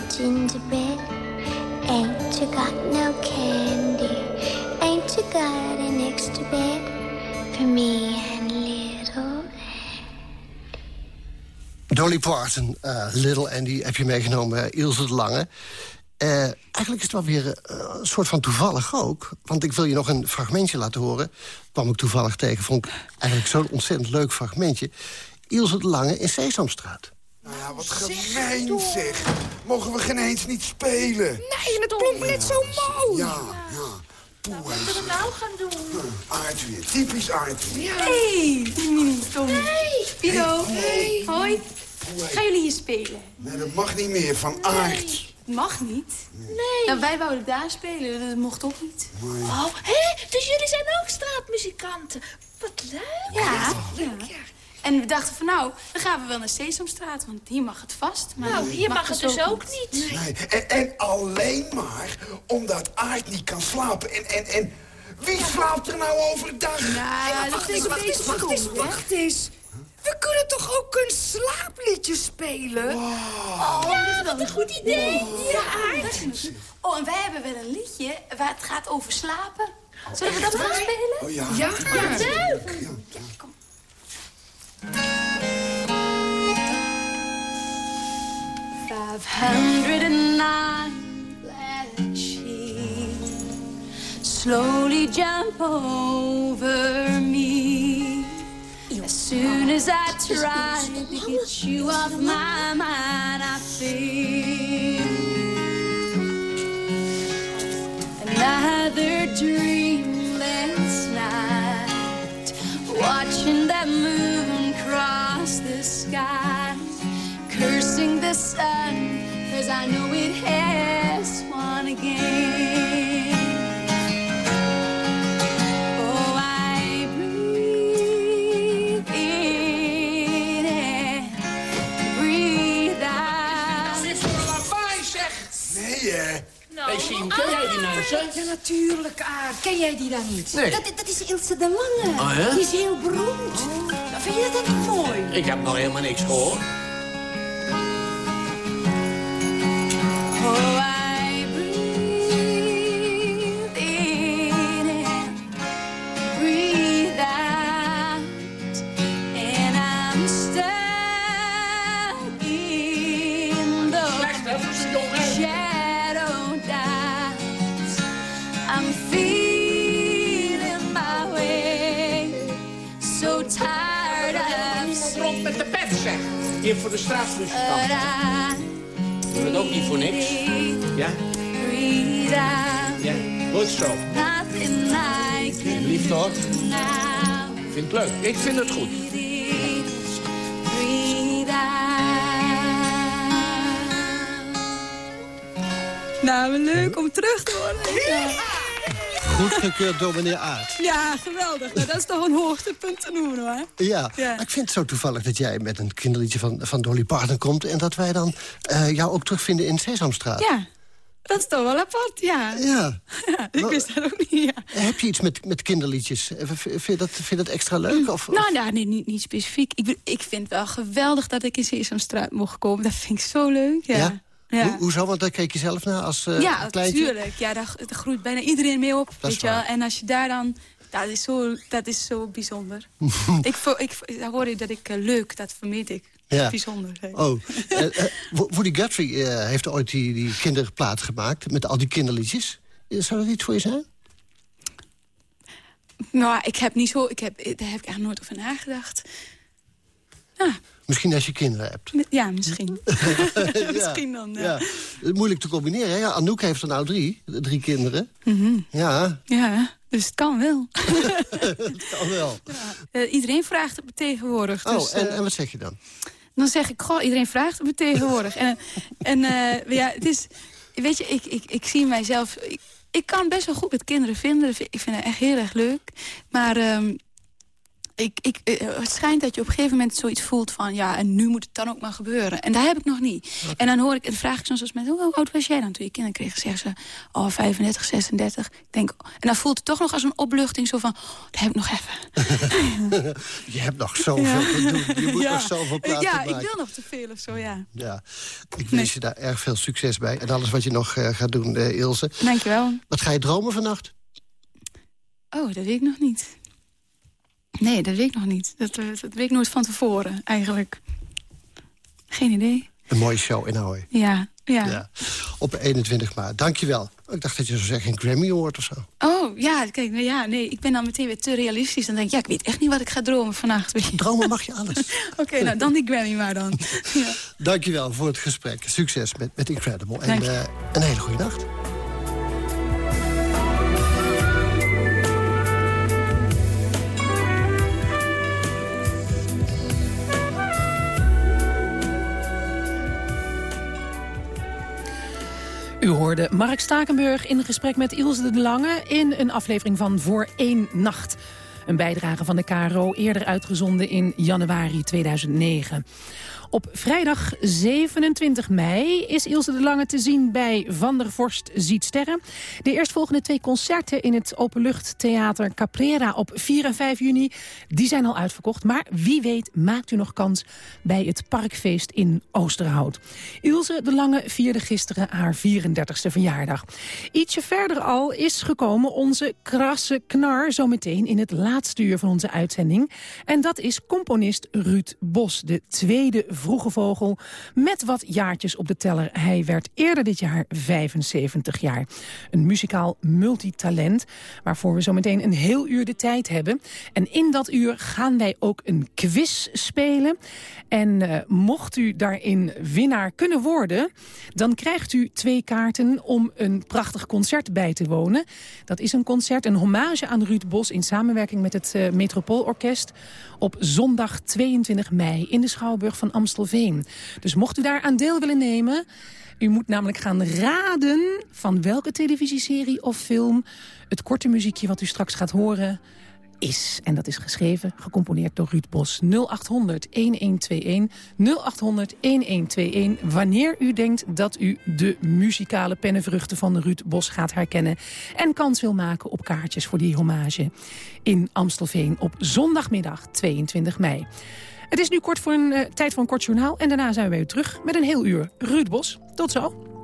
Gingerbread? Ain't you got no candy? Ain't you got an extra bed for me and little Dolly Parton, uh, Little Andy, heb je meegenomen, uh, Ilse de Lange. Uh, eigenlijk is het wel weer een soort van toevallig ook. Want ik wil je nog een fragmentje laten horen. kwam ik toevallig tegen, vond ik eigenlijk zo'n ontzettend leuk fragmentje. Ilse de Lange in Sesamstraat. Nou ja, wat gemeen zeg. Mogen we geen eens niet spelen? Nee, het klonk net zo mooi. Ja, ja. Nou, wat moeten we nou gaan doen? Aard weer, typisch Aard weer. Hey, Tom. Hey, Pido. Hey. Hoi. Gaan jullie hier spelen? Nee, dat mag niet meer, van Aard. Mag niet? Nee. Nou, wij wouden daar spelen, dat mocht ook niet. Nee. Oh, hé, dus jullie zijn ook straatmuzikanten. Wat leuk. Ja. ja. En we dachten van nou, dan gaan we wel naar Sesamstraat, want hier mag het vast. Maar nou, hier mag, het dus ook niet. niet. Nee. En, en, alleen maar omdat Aard niet kan slapen. En, en, en wie slaapt er nou overdag? Nou, ja, wacht eens, wacht eens, wacht eens, wacht eens. We kunnen toch ook een slaapliedje spelen? Wow. Oh, ja, wat een goed idee. Wow. Ja, aardig. Oh, en wij hebben wel een liedje waar het gaat over slapen. Zullen we dat gaan spelen? Oh ja. Ja, ja leuk. Ja, kom. Five hundred and nine black sheep slowly jump over me. As soon as I try to get you off my mind, I feel another dreamless night, watching that moon cross the sky, cursing the sun, cause I know it has won again. Oh, I breathe in and breathe out. Zit voor een lawaai, zeg! Nee, hè? Nou, hey, Siem, ken jij die mensen? Ja, natuurlijk, Aard. Ken jij die dan niet? Nee. Dat, dat is Ilse de Lange. Oh, ja? Die is heel beroemd. Nou, vind je dat niet mooi? Ik heb nog helemaal niks gehoord. Oh, Hier voor de but straatmuzikant. I Doe het ook niet voor niks. Ja? Ja, goed zo. Nothing I can Lief hoor. now. Ik vind het leuk. Ik vind het goed. Nou, leuk om terug te horen. Ja, Goedgekeurd door meneer Aert. ja geweldig. Nou, dat is toch een hoogtepunt te noemen, hoor. Ja, ik vind het zo toevallig dat jij met een kinderliedje van, van Dolly Parton komt... en dat wij dan eh, jou ook terugvinden in Sesamstraat. Ja, dat is toch wel apart, ja. Ja. Ja, ik wist dat ook niet, ja. Heb je iets met, met kinderliedjes? Eh, Vind je dat, vind je dat extra leuk? Of, Nou, nou nee, niet, niet specifiek. Ik, ik vind het wel geweldig dat ik in Sesamstraat mocht komen. Dat vind ik zo leuk, ja. Ja? Ja. Ho- hoezo? Want daar keek je zelf naar als eh ja, kleintje? natuurlijk. Ja, daar, daar groeit bijna iedereen mee op. Dat weet je wel. En als je daar dan... Dat is zo, dat is zo bijzonder. ik, ik, hoor je dat ik eh, leuk, dat vermeed ik. Ja. Bijzonder. hè. Oh, eh, Wo- Woody Guthrie heeft ooit die, die kinderplaat gemaakt... met al die kinderliedjes. Zou dat iets voor je zijn? Nou, ik heb niet zo... Ik heb, daar heb ik eigenlijk nooit over nagedacht. Misschien als je kinderen hebt. Ja, misschien. misschien dan, ja. Ja. Moeilijk te combineren, hè? Ja, Anouk heeft er nou drie. Drie kinderen. Mhm. Ja, Ja, dus het kan wel. dat kan wel. Eh, iedereen vraagt het me tegenwoordig. Oh, dus, en, eh, en wat zeg je dan? dan zeg ik, goh, iedereen vraagt het me tegenwoordig. en en eh, ja, het is, weet je, ik, ik, ik zie mijzelf... Ik, ik kan best wel goed met kinderen vinden. Ik vind het echt heel erg leuk. Maar ehm, ik, ik, eh, het schijnt dat je op een gegeven moment zoiets voelt van... ja, en nu moet het dan ook maar gebeuren. En dat heb ik nog niet. En dan hoor ik, en vraag ik soms als mensen... hoe oud was jij dan toen je kinderen kreeg? Zeggen ze, oh, 35, 36. Ik denk, en dan voelt het toch nog als een opluchting. Zo van, oh, dat heb ik nog even. je hebt nog zoveel te doen. Je moet nog zoveel platen Ja, maken. ik wil nog te veel of zo, ja. Ja, ik wens je daar erg veel succes bij. En alles wat je nog eh, gaat doen, eh, Ilse. Dankjewel. Wat ga je dromen vannacht? Oh, dat weet ik nog niet. Nee, dat weet ik nog niet. Dat, eh, dat weet ik nooit van tevoren, eigenlijk. Geen idee. Een mooie show in Ahoy. Ja, ja. Ja. Op 21 maart. Dankjewel. Ik dacht dat je zou zeggen een Grammy Award of zo. Oh, ja, kijk, nou ja, nee, ik ben dan meteen weer te realistisch. Dan denk ik, ja, ik weet echt niet wat ik ga dromen vannacht. Dromen mag je alles. Oké, nou, dan die Grammy maar dan. ja. Dankjewel voor het gesprek. Succes met, met Incredible. En eh, een hele goede nacht. U hoorde Mark Stakenburg in gesprek met Ilse de Lange... in een aflevering van Voor één Nacht. Een bijdrage van de KRO, eerder uitgezonden in januari 2009. Op vrijdag 27 mei is Ilse de Lange te zien bij Van der Vorst Ziet Sterren. De eerstvolgende twee concerten in het Openluchttheater Caprera op 4 en 5 juni... die zijn al uitverkocht, maar wie weet maakt u nog kans bij het Parkfeest in Oosterhout. Ilse de Lange vierde gisteren haar 34e verjaardag. Ietsje verder al is gekomen onze krasse knar zometeen in het laatste uur van onze uitzending. En dat is componist Ruud Bos, de tweede vroege vogel met wat jaartjes op de teller. Hij werd eerder dit jaar 75 jaar. Een muzikaal multitalent waarvoor we zometeen een heel uur de tijd hebben. En in dat uur gaan wij ook een quiz spelen. En eh, mocht u daarin winnaar kunnen worden... dan krijgt u twee kaarten om een prachtig concert bij te wonen. Dat is een concert, een hommage aan Ruud Bos... in samenwerking met het uh, Metropoolorkest... op zondag 22 mei in de Schouwburg van Amstelveen. Dus mocht u daar aan deel willen nemen... U moet namelijk gaan raden van welke televisieserie of film... het korte muziekje wat u straks gaat horen is. En dat is geschreven, gecomponeerd door Ruud Bos. 0800-1121, 0800-1121. Wanneer u denkt dat u de muzikale pennenvruchten van Ruud Bos gaat herkennen... en kans wil maken op kaartjes voor die hommage in Amstelveen op zondagmiddag 22 mei. Het is nu kort voor een, uh, tijd voor een kort journaal en daarna zijn we weer terug met een heel uur Ruud Bos. Tot zo.